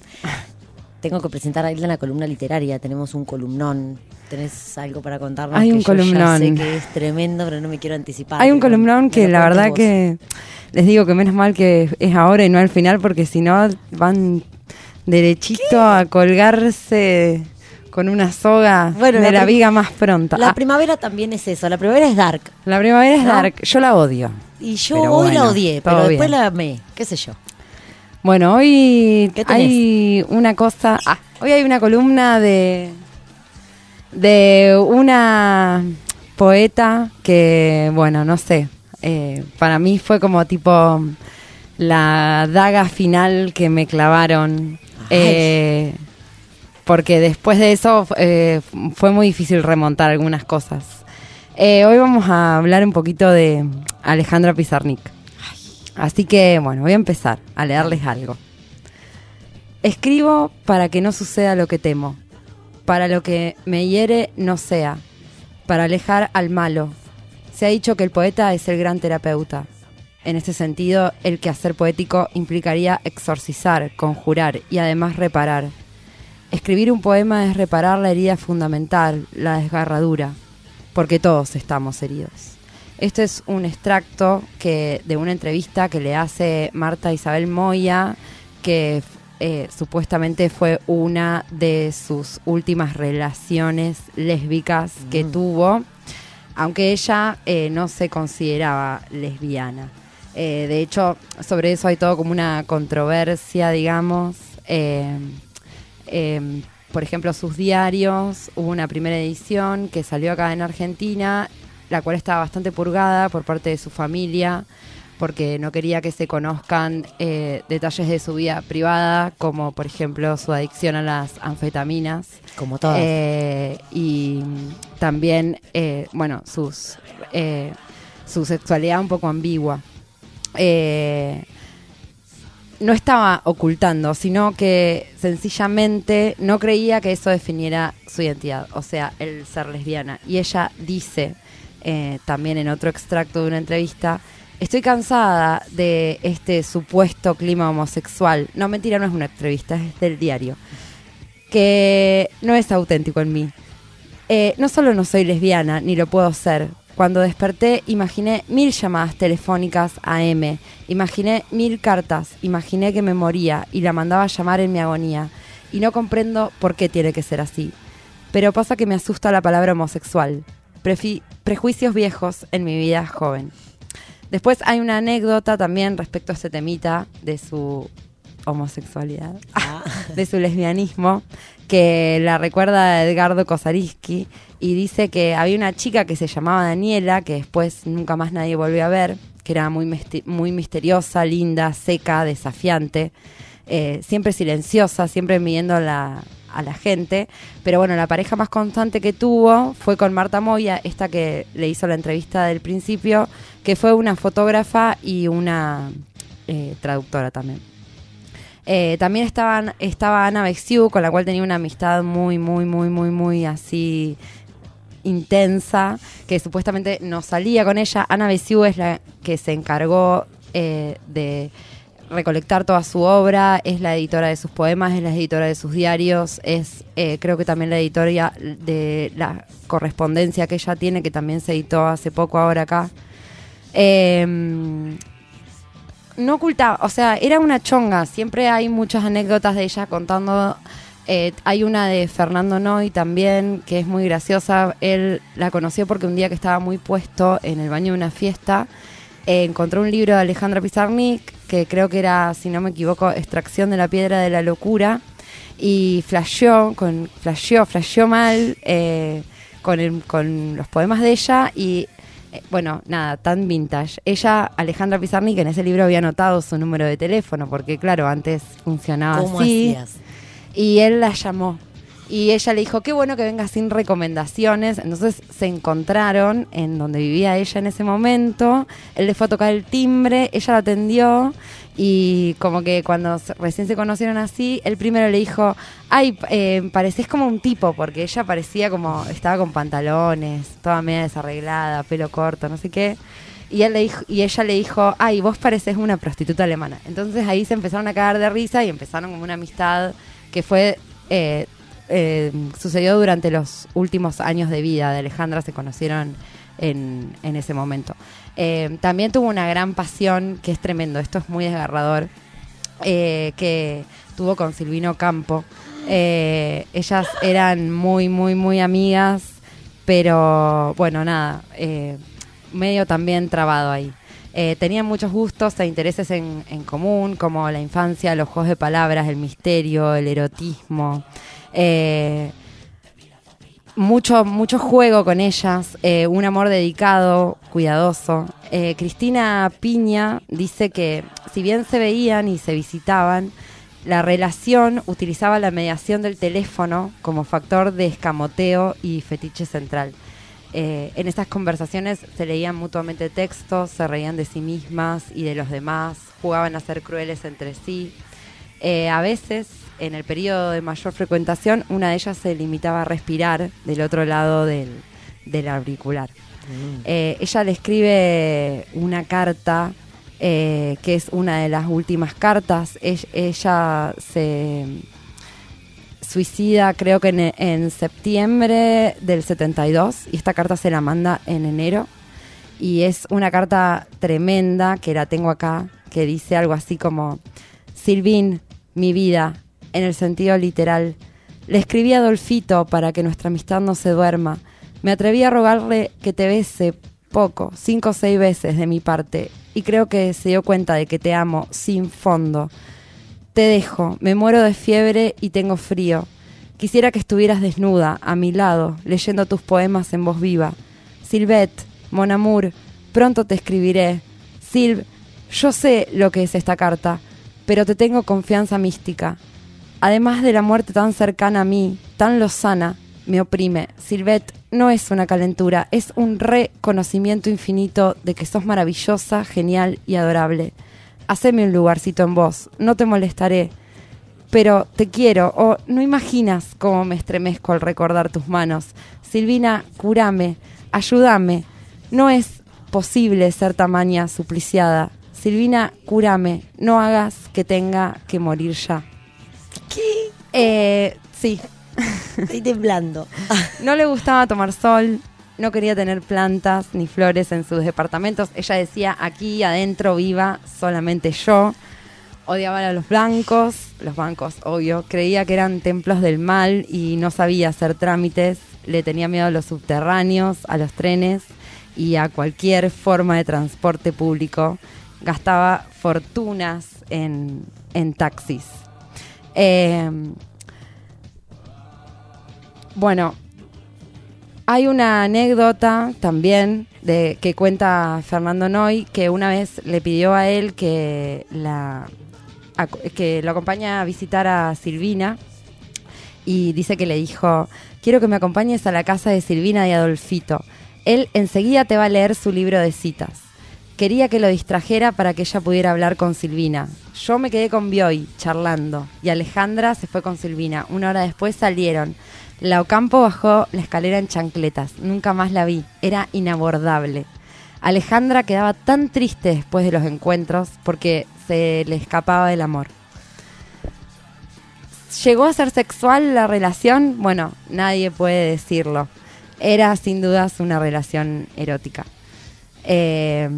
tengo que presentar a Isla en la columna literaria. Tenemos un columnón. ¿Tenés algo para contarnos? Hay Que un yo ya columnón. sé que es tremendo, pero no me quiero anticipar. Hay un columnón que la verdad vos. que les digo que menos mal que es ahora y no al final porque si no van derechito a colgarse con una soga Bueno, de la viga más pronta. La Ah, primavera también es eso. La primavera es dark. la primavera es ¿no? dark, yo la odio. Y yo Pero hoy la odié, pero después bien. la amé. ¿Qué sé yo? Bueno, hoy hay una cosa, ah, hoy hay una columna de de una poeta que, bueno, no sé, eh, para mí fue como tipo la daga final que me clavaron, eh, porque después de eso eh, fue muy difícil remontar algunas cosas. Eh, hoy vamos a hablar un poquito de Alejandra Pizarnik. Así que, bueno, voy a empezar a leerles algo. Escribo para que no suceda lo que temo, para lo que me hiere no sea, para alejar al malo. Se ha dicho que el poeta es el gran terapeuta. En este sentido, el quehacer poético implicaría exorcizar, conjurar y además reparar. Escribir un poema es reparar la herida fundamental, la desgarradura, porque todos estamos heridos. Esto es un extracto que, de una entrevista que le hace Marta Isabel Moya, que eh, supuestamente fue una de sus últimas relaciones lésbicas que tuvo, aunque ella eh, no se consideraba lesbiana. Eh, de hecho, sobre eso hay todo como una controversia, digamos. Eh, eh, por ejemplo, sus diarios, hubo una primera edición que salió acá en Argentina, la cual estaba bastante purgada por parte de su familia, porque no quería que se conozcan eh, detalles de su vida privada, como por ejemplo su adicción a las anfetaminas. Como todas. Eh, y también, eh, bueno, sus, su sexualidad un poco ambigua. No estaba ocultando, sino que sencillamente no creía que eso definiera su identidad, o sea, el ser lesbiana. Y ella dice, eh, también en otro extracto de una entrevista, estoy cansada de este supuesto clima homosexual. No, mentira, no es una entrevista, es del diario. Que no es auténtico en mí. Eh, no solo no soy lesbiana, ni lo puedo ser. Cuando desperté, imaginé mil llamadas telefónicas a M, imaginé mil cartas, imaginé que me moría y la mandaba a llamar en mi agonía. Y no comprendo por qué tiene que ser así. Pero pasa que me asusta la palabra homosexual. Prefi- prejuicios viejos en mi vida joven. Después hay una anécdota también respecto a este temita de su homosexualidad, [laughs] de su lesbianismo, que la recuerda Edgardo Kosariski y dice que había una chica que se llamaba Daniela, que después nunca más nadie volvió a ver, que era muy, muy misteriosa, linda, seca, desafiante, eh, siempre silenciosa, siempre midiendo a la, a la gente. Pero bueno, la pareja más constante que tuvo fue con Marta Moya, esta que le hizo la entrevista del principio, que fue una fotógrafa y una eh, traductora también. Eh, también estaban, estaba Ana Bexiu, con la cual tenía una amistad muy, muy, muy, muy, muy así intensa, que supuestamente no salía con ella. Ana Bexiu es la que se encargó eh, de recolectar toda su obra, es la editora de sus poemas, es la editora de sus diarios, es eh, creo que también la editora de la correspondencia que ella tiene, que también se editó hace poco ahora acá. Eh, no ocultaba, o sea, era una chonga. Siempre hay muchas anécdotas de ella contando. Eh, hay una de Fernando Noy también, que es muy graciosa. Él la conoció porque un día que estaba muy puesto en el baño de una fiesta, eh, encontró un libro de Alejandra Pizarnik, que creo que era, si no me equivoco, Extracción de la Piedra de la Locura. Y flasheó, con, flasheó, flasheó mal eh, con, el- con los poemas de ella y eh, bueno, nada, tan vintage. Ella, Alejandra Pizarnik, en ese libro había anotado su número de teléfono, porque claro, antes funcionaba ¿Cómo así. hacías? Y él la llamó. Y ella le dijo, qué bueno que venga sin recomendaciones. Entonces se encontraron en donde vivía ella en ese momento. Él le fue a tocar el timbre, ella lo atendió. Y como que cuando recién se conocieron así, él primero le dijo, ay, eh, parecés como un tipo, porque ella parecía como, estaba con pantalones, toda media desarreglada, pelo corto, no sé qué. Y, él le dijo, y ella le dijo, ay, vos pareces una prostituta alemana. Entonces ahí se empezaron a cagar de risa y empezaron como una amistad que fue eh, eh, sucedió durante los últimos años de vida de Alejandra, se conocieron en, en ese momento. Eh, también tuvo una gran pasión, que es tremendo, esto es muy desgarrador, eh, que tuvo con Silvino Campo. Ellas eran muy, muy, muy amigas, pero bueno, nada, medio también trabado ahí. Eh, tenían muchos gustos e intereses en, en común, como la infancia, los juegos de palabras, el misterio, el erotismo. Eh, mucho, mucho juego con ellas, eh, un amor dedicado, cuidadoso. Eh, Cristina Piña dice que si bien se veían y se visitaban, la relación utilizaba la mediación del teléfono como factor de escamoteo y fetiche central. Eh, en estas conversaciones se leían mutuamente textos, se reían de sí mismas y de los demás, jugaban a ser crueles entre sí. Eh, a veces, en el periodo de mayor frecuentación, una de ellas se limitaba a respirar del otro lado del, del auricular. Eh, ella le escribe una carta que es una de las últimas cartas. Ell- ella se suicida creo que en, septiembre del 72 y esta carta se la manda en enero y es una carta tremenda que la tengo acá que dice algo así como Silvín, mi vida, en el sentido literal. Le escribí a Adolfito para que nuestra amistad no se duerma. Me atreví a rogarle que te bese poco, cinco o seis veces de mi parte, y creo que se dio cuenta de que te amo sin fondo. Te dejo, me muero de fiebre y tengo frío. Quisiera que estuvieras desnuda, a mi lado, leyendo tus poemas en voz viva. Silvette, mon amour, pronto te escribiré. Silv, yo sé lo que es esta carta, pero te tengo confianza mística. Además de la muerte tan cercana a mí, tan lozana, me oprime. Silvette no es una calentura, es un reconocimiento infinito de que sos maravillosa, genial y adorable. Haceme un lugarcito en vos, no te molestaré, pero te quiero, o no imaginas cómo me estremezco al recordar tus manos. Silvina, curame, ayúdame. No es posible ser tamaña supliciada. Silvina, curame, no hagas que tenga que morir ya. ¿Qué? Eh, sí. Estoy temblando. [laughs] No le gustaba tomar sol, no quería tener plantas ni flores en sus departamentos. Ella decía, aquí adentro viva solamente yo. Odiaba a los blancos, los bancos, obvio. Creía que eran templos del mal y no sabía hacer trámites. Le tenía miedo a los subterráneos, a los trenes y a cualquier forma de transporte público. Gastaba fortunas en, en taxis. Eh, bueno, Hay una anécdota también de que cuenta Fernando Noy que una vez le pidió a él que la ac- que lo acompaña a visitar a Silvina y dice que le dijo, quiero que me acompañes a la casa de Silvina y Adolfito. Él enseguida te va a leer su libro de citas. Quería que lo distrajera para que ella pudiera hablar con Silvina. Yo me quedé con Bioy charlando y Alejandra se fue con Silvina. Una hora después salieron. La Ocampo bajó la escalera en chancletas. Nunca más la vi. Era inabordable. Alejandra quedaba tan triste después de los encuentros porque se le escapaba del amor. ¿Llegó a ser sexual la relación? Bueno, nadie puede decirlo. Era sin dudas una relación erótica. Eh,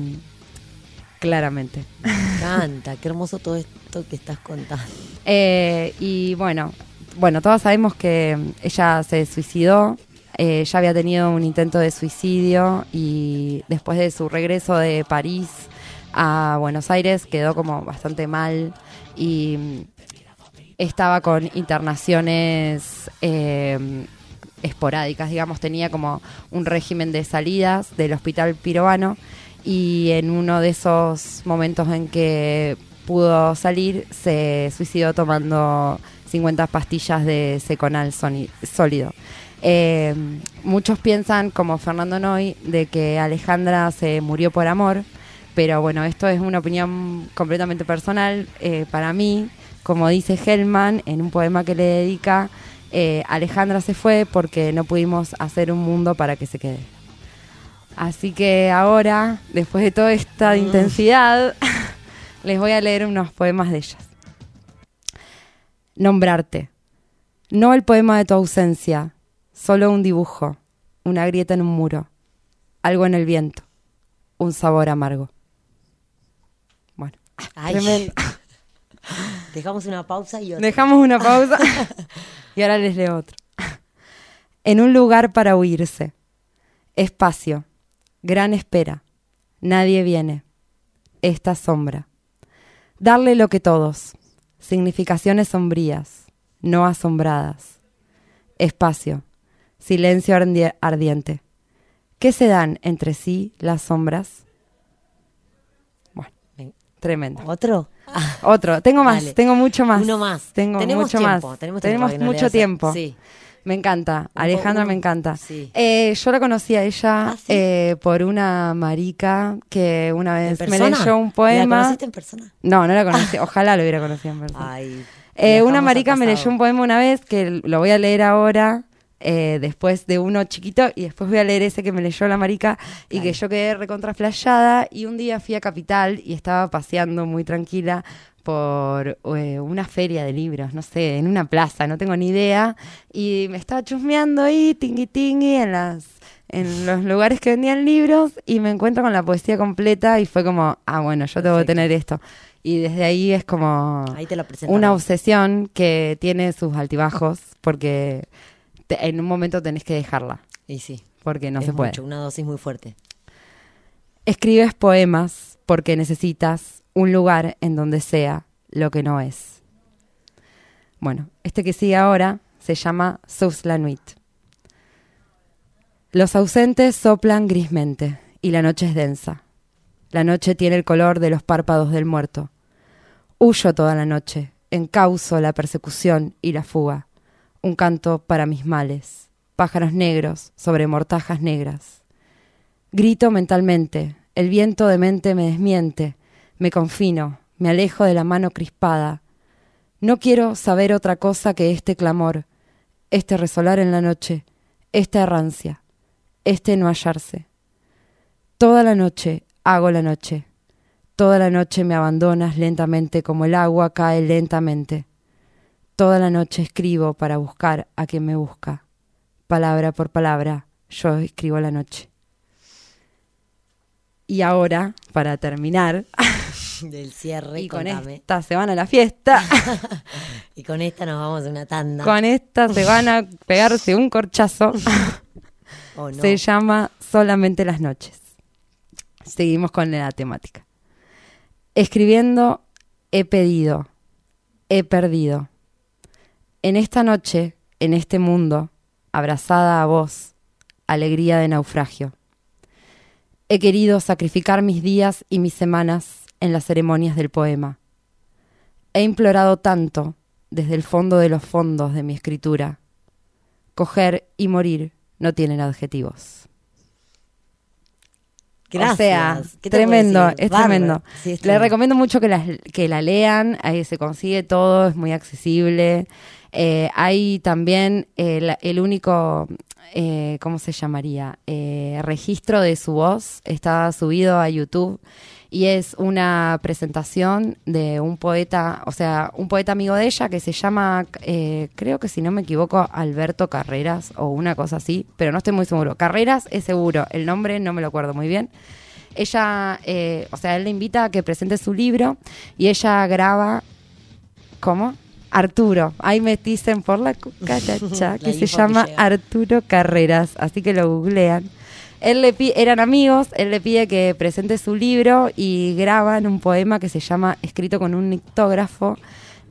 claramente. Me encanta, qué hermoso todo esto que estás contando. Eh, y bueno, bueno, todos sabemos que ella se suicidó. eh, ya había tenido un intento de suicidio y después de su regreso de París a Buenos Aires quedó como bastante mal y estaba con internaciones eh, esporádicas, digamos, tenía como un régimen de salidas del hospital piroano y en uno de esos momentos en que pudo salir se suicidó tomando 50 pastillas de seconal sólido. Eh, muchos piensan, como Fernando Noy, de que Alejandra se murió por amor, pero bueno, esto es una opinión completamente personal. Eh, para mí, como dice Hellman en un poema que le dedica, eh, Alejandra se fue porque no pudimos hacer un mundo para que se quede. Así que ahora, después de toda esta intensidad, [laughs] les voy a leer unos poemas de ellas. Nombrarte. No el poema de tu ausencia, solo un dibujo, una grieta en un muro, algo en el viento, un sabor amargo. Bueno, Ay. tremendo. [laughs] Dejamos una pausa y otra. Dejamos una pausa [laughs] [laughs] y ahora les leo otro. En un lugar para huirse. Espacio. Gran espera. Nadie viene. Esta sombra. Darle lo que todos. Significaciones sombrías. No asombradas. Espacio. Silencio ardi- ardiente. ¿Qué se dan entre sí las sombras? Bueno, tremendo. ¿Otro? Otro. Tengo más, Dale. tengo mucho más. Uno más. Tengo Tenemos mucho tiempo, más. tenemos tiempo no mucho tiempo. sí. Me encanta. Alejandra po- me encanta. sí. Eh, yo la conocí a ella Ah, ¿sí? eh, por una marica que una ¿En vez me leyó un ¿La poema. conociste en persona? No, no la conocí. Ojalá lo hubiera conocido en persona. Ay. Eh, una marica me leyó un poema una vez que lo voy a leer ahora. eh, después de uno chiquito y después voy a leer ese que me leyó la marica y que yo quedé recontraflayada y un día fui a Capital y estaba paseando muy tranquila por eh, una feria de libros, no sé, en una plaza, no tengo ni idea y me estaba chusmeando ahí, tingui tingui, en las en los lugares que vendían libros y me encuentro con la poesía completa y fue como, ah, bueno, yo tengo que tener esto. Y desde ahí es como Ahí te una obsesión que tiene sus altibajos porque te- en un momento tenés que dejarla Y sí. porque no es se puede. mucho, una dosis muy fuerte. Escribes poemas porque necesitas un lugar en donde sea lo que no es. Bueno, este que sigue ahora se llama Sous la Nuit. Los ausentes soplan grismente y la noche es densa. La noche tiene el color de los párpados del muerto. Huyo toda la noche, encauzo la persecución y la fuga. Un canto para mis males, pájaros negros sobre mortajas negras. Grito mentalmente, el viento de mente me desmiente, me confino, me alejo de la mano crispada. No quiero saber otra cosa que este clamor, este resolar en la noche, esta errancia, este no hallarse. Toda la noche hago la noche, toda la noche me abandonas lentamente como el agua cae lentamente. Toda la noche escribo para buscar a quien me busca. Palabra por palabra, yo escribo la noche. Y ahora, para terminar, [laughs] Del cierre, y con contame. esta se van a la fiesta, [laughs] Y con esta nos vamos a una tanda. con esta se van a pegarse un corchazo, [laughs] se llama Solamente las noches. Seguimos con la temática. Escribiendo, he pedido, he perdido. En esta noche, en este mundo, abrazada a vos, alegría de naufragio. He querido sacrificar mis días y mis semanas en las ceremonias del poema. He implorado tanto desde el fondo de los fondos de mi escritura. Coger y morir no tienen adjetivos. Gracias. O sea, ¿Qué te puedo tremendo, es tremendo. Sí, es Le tremendo. recomiendo mucho que la, que la lean, ahí se consigue todo, es muy accesible. Eh, hay también el, el único, eh, ¿cómo se llamaría? Eh, registro de su voz, está subido a YouTube y es una presentación de un poeta, o sea, un poeta amigo de ella que se llama, eh, creo que si no me equivoco, Alberto Carreras o una cosa así, pero no estoy muy seguro. Carreras es seguro, el nombre no me lo acuerdo muy bien. Ella, o sea, él le invita a que presente su libro y ella graba, ¿cómo? Arturo, ahí me dicen por la cucaracha, [laughs] La que se que llama. Arturo Carreras, así que lo googlean. Él le pi- eran amigos, él le pide que presente su libro y graban un poema que se llama Escrito con un nictógrafo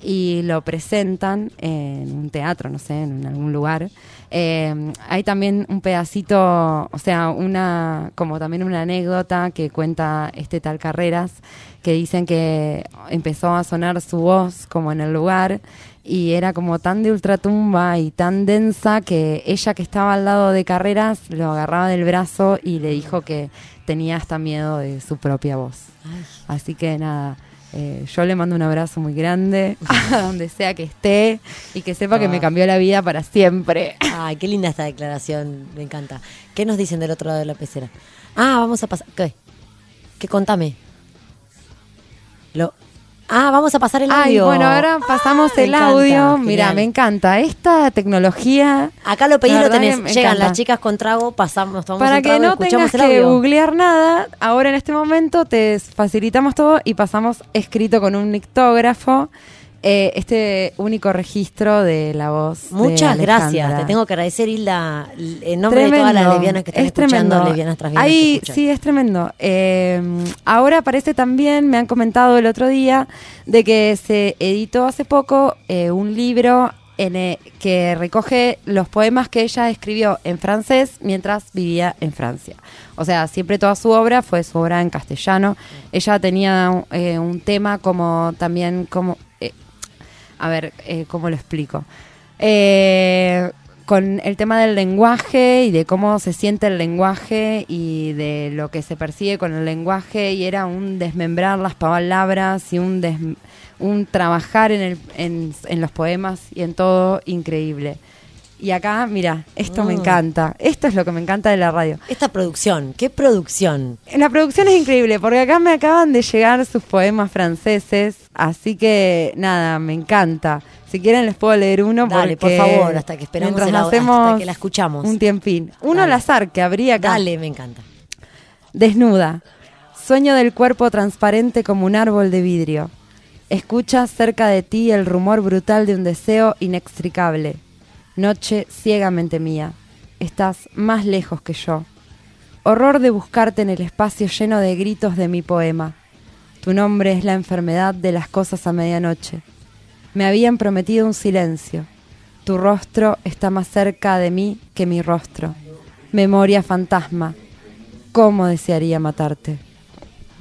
y lo presentan en un teatro, no sé, en algún lugar. Eh, hay también un pedacito, o sea, una, como también una anécdota que cuenta este tal Carreras, que dicen que empezó a sonar su voz como en el lugar y era como tan de ultratumba y tan densa que ella que estaba al lado de Carreras lo agarraba del brazo y le dijo que tenía hasta miedo de su propia voz. Así que nada, eh, yo le mando un abrazo muy grande [laughs] a donde sea que esté y que sepa que me Ah. cambió la vida para siempre. Ay, qué linda esta declaración, me encanta. ¿Qué nos dicen del otro lado de la pecera? Ah, vamos a pasar. ¿Qué? ¿Qué contame? Lo... Ah, vamos a pasar el Ay, audio. bueno, ahora pasamos el encanta, audio. Mira, genial. me encanta. Esta tecnología. Acá lo pedí, la lo verdad tenés. que me Llegan encanta. las chicas con trago, pasamos, tomamos Para un que trago y no escuchamos tengas el que audio. googlear nada, ahora en este momento te facilitamos todo y pasamos escrito con un nictógrafo eh, este único registro de la voz. de Muchas gracias. Te tengo que agradecer, Hilda, en nombre de todas las lesbianas que están es escuchando, tremendo. lesbianas transvienas Ahí, sí, es tremendo. Eh, ahora aparece también, me han comentado el otro día, de que se editó hace poco eh, un libro en, eh, que recoge los poemas que ella escribió en francés mientras vivía en Francia. O sea, siempre toda su obra fue su obra en castellano. Ella tenía eh, un tema como también como... a ver, eh, ¿cómo lo explico? Eh, con el tema del lenguaje y de cómo se siente el lenguaje y de lo que se persigue con el lenguaje y era un desmembrar las palabras y un, des- un trabajar en, el, en, en los poemas y en todo increíble. Y acá, mira, esto me Mm. encanta. Esto es lo que me encanta de la radio. Esta producción, ¿qué producción? La producción es increíble porque acá me acaban de llegar sus poemas franceses, así que nada, me encanta. Si quieren les puedo leer uno Dale, por favor, hasta que esperamos mientras el au- hacemos hasta que la escuchamos. Un tiempín. Uno Dale. al azar que habría acá. Dale, me encanta. Desnuda. Sueño del cuerpo transparente como un árbol de vidrio. Escuchas cerca de ti el rumor brutal de un deseo inextricable. Noche ciegamente mía. Estás más lejos que yo. Horror de buscarte en el espacio lleno de gritos de mi poema. Tu nombre es la enfermedad de las cosas a medianoche. Me habían prometido un silencio. Tu rostro está más cerca de mí que mi rostro. Memoria fantasma. ¿Cómo desearía matarte?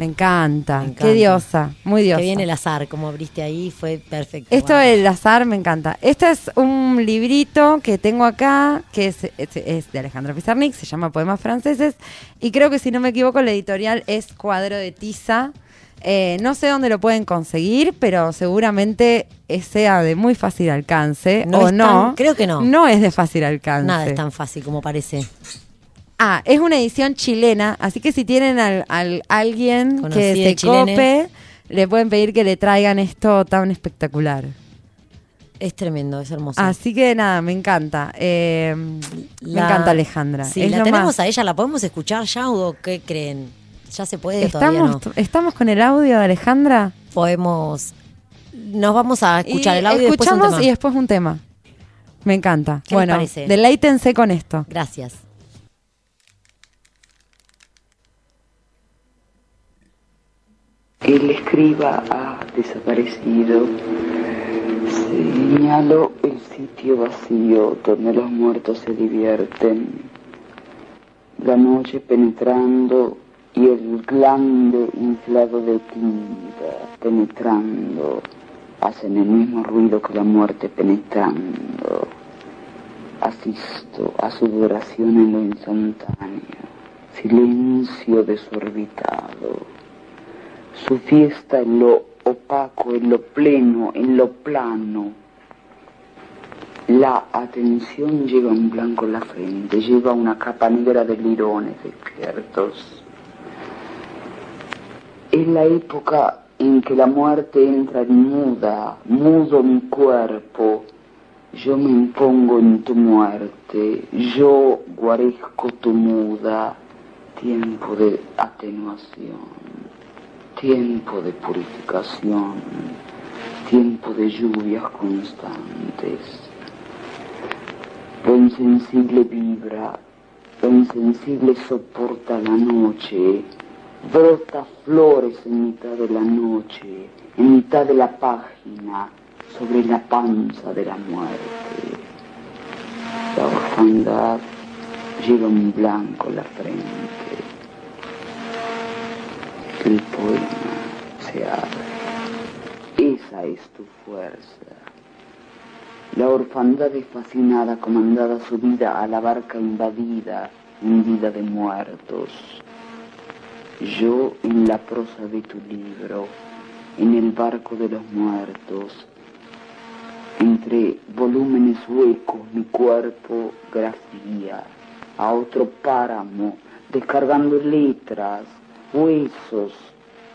Me encanta. Me Qué diosa. Muy diosa. Que viene el azar, como abriste ahí, fue perfecto. Esto Wow. del azar me encanta. Este es un librito que tengo acá, que es, es- es de Alejandra Pizarnik, se llama Poemas Franceses, y creo que si no me equivoco la editorial es Cuadro de Tiza. Eh, no sé dónde lo pueden conseguir, pero seguramente sea de muy fácil alcance, No o no. tan- creo que no. No es de fácil alcance. Nada es tan fácil como parece. Ah, es una edición chilena, así que si tienen al, al- alguien que se chilene. cope, le pueden pedir que le traigan esto tan espectacular. Es tremendo, es hermoso. Así que nada, me encanta. Eh, Me encanta Alejandra. Sí, Es la tenemos más. a ella, ¿la podemos escuchar ya o qué creen? ¿Ya se puede? Todavía ¿Estamos, no. ¿Estamos con el audio de Alejandra? Podemos... Nos vamos a escuchar Y el audio y después un escuchamos tema. y después un tema. Me encanta. ¿Qué les bueno, deleítense con esto. Gracias. El escriba ha desaparecido. Señalo el sitio vacío donde los muertos se divierten. La noche penetrando y el glande inflado de tinta penetrando hacen el mismo ruido que la muerte penetrando. Asisto a su duración en lo instantáneo, silencio desorbitado. Su fiesta en lo opaco, en lo pleno, en lo plano. La atención lleva un blanco en la frente, lleva una capa negra de lirones despiertos. Es la época en que la muerte entra en muda, mudo mi cuerpo. Yo me impongo en tu muerte, yo guarezco tu muda, tiempo de atenuación, tiempo de purificación, tiempo de lluvias constantes. Lo insensible vibra, lo insensible soporta la noche, brota flores en mitad de la noche, en mitad de la página, sobre la panza de la muerte. La orfandad lleva un blanco la frente. El poema se abre. Esa es tu fuerza. La orfandad es fascinada, comandada su vida a la barca invadida, hundida de muertos. Yo en la prosa de tu libro, en el barco de los muertos, entre volúmenes huecos mi cuerpo grafía a otro páramo, descargando letras, huesos,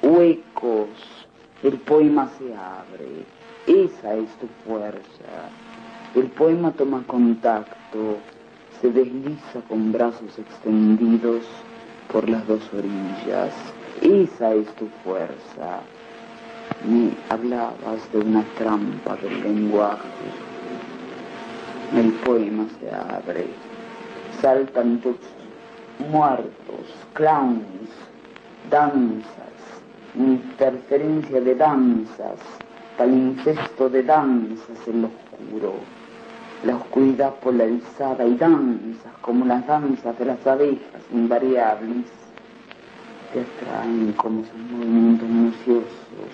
huecos, el poema se abre, esa es tu fuerza. El poema toma contacto, se desliza con brazos extendidos por las dos orillas. Esa es tu fuerza. Me hablabas de una trampa del lenguaje. El poema se abre. Saltan tus muertos, clowns, danzas, interferencia de danzas, palincesto de danzas en lo oscuro. La oscuridad polarizada y danzas como las danzas de las abejas invariables te atraen como sus movimientos minuciosos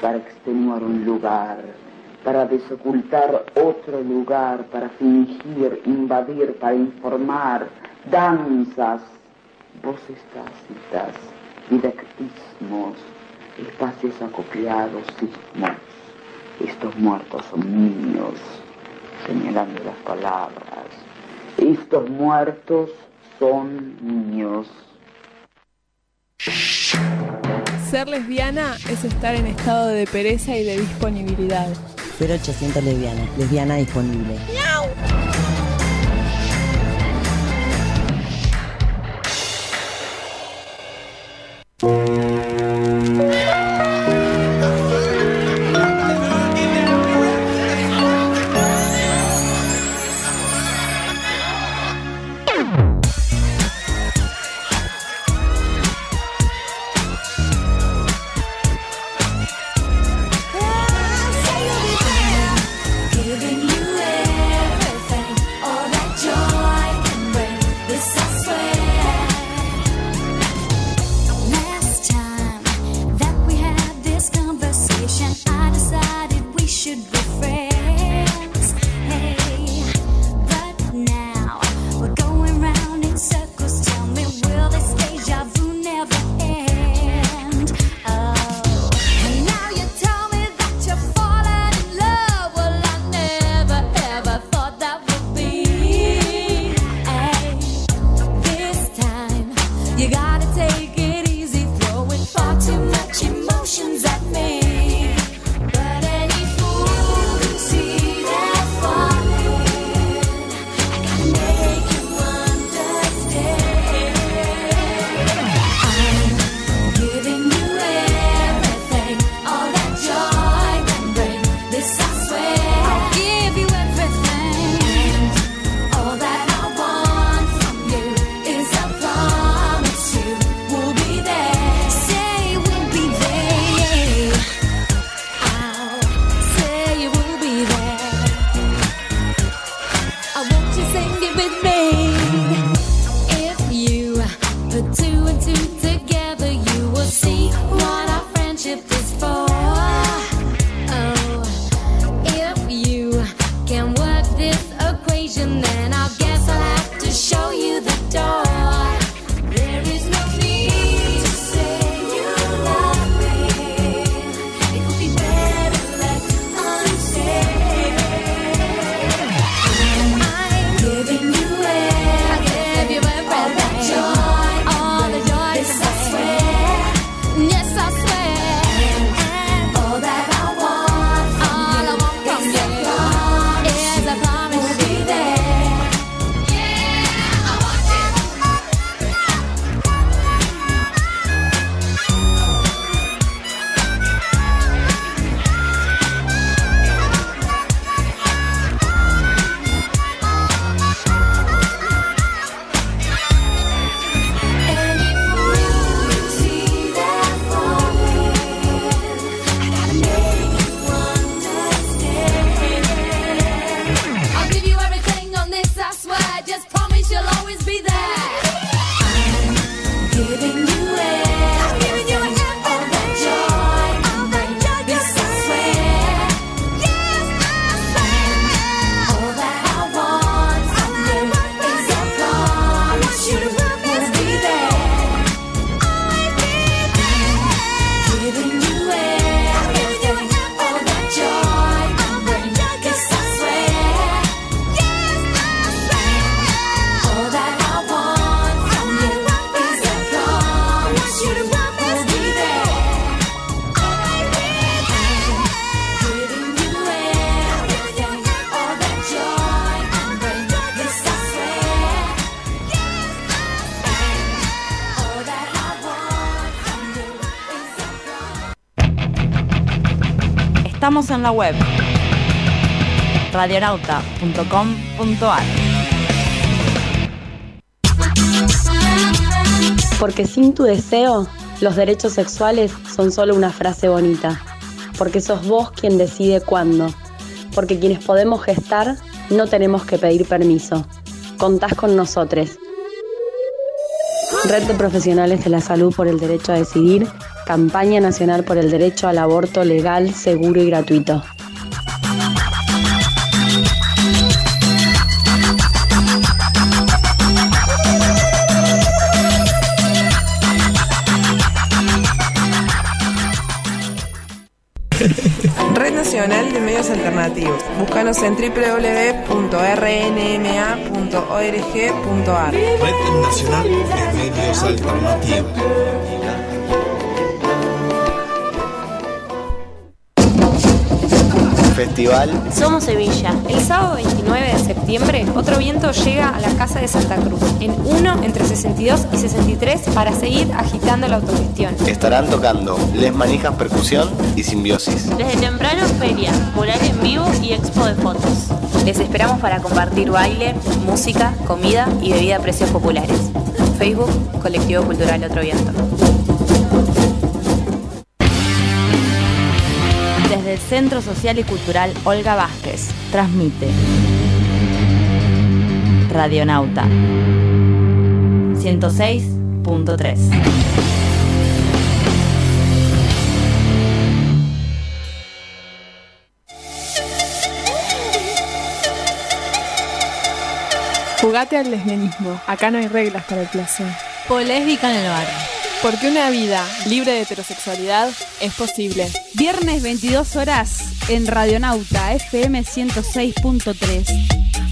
para extenuar un lugar, para desocultar otro lugar, para fingir, invadir, para informar, danzas, voces tácitas, didactismos, espacios acopiados, sismos. Estos muertos son niños, señalando las palabras. Estos muertos son niños. Ser lesbiana es estar en estado de pereza y de disponibilidad. 0800 lesbiana, lesbiana disponible. En la web radionauta.com.ar. Porque sin tu deseo, los derechos sexuales son solo una frase bonita. Porque sos vos quien decide cuándo. Porque quienes podemos gestar, no tenemos que pedir permiso. Contás con nosotros. Red de Profesionales de la Salud por el Derecho a Decidir, Campaña Nacional por el Derecho al Aborto Legal, Seguro y Gratuito. Red Nacional de Medios Alternativos. Búscanos en www.rnma.org.ar. Red Nacional de Medios Alternativos. Festival Somos Sevilla. El sábado 29 de septiembre, otro viento llega a la Casa de Santa Cruz, en 1 entre 62 y 63, para seguir agitando la autogestión. estarán tocando Les Manijas Percusión y Simbiosis. Desde temprano, feria, mural en vivo y expo de fotos. Les esperamos para compartir baile, música, comida y bebida a precios populares. Facebook, Colectivo Cultural Otro Viento. Desde el Centro Social y Cultural Olga Vázquez, transmite Radionauta 106.3. Jugate al lesbianismo. Acá no hay reglas para el placer. Polésbica en el bar. Porque una vida libre de heterosexualidad es posible. Viernes 22 horas en Radionauta FM 106.3.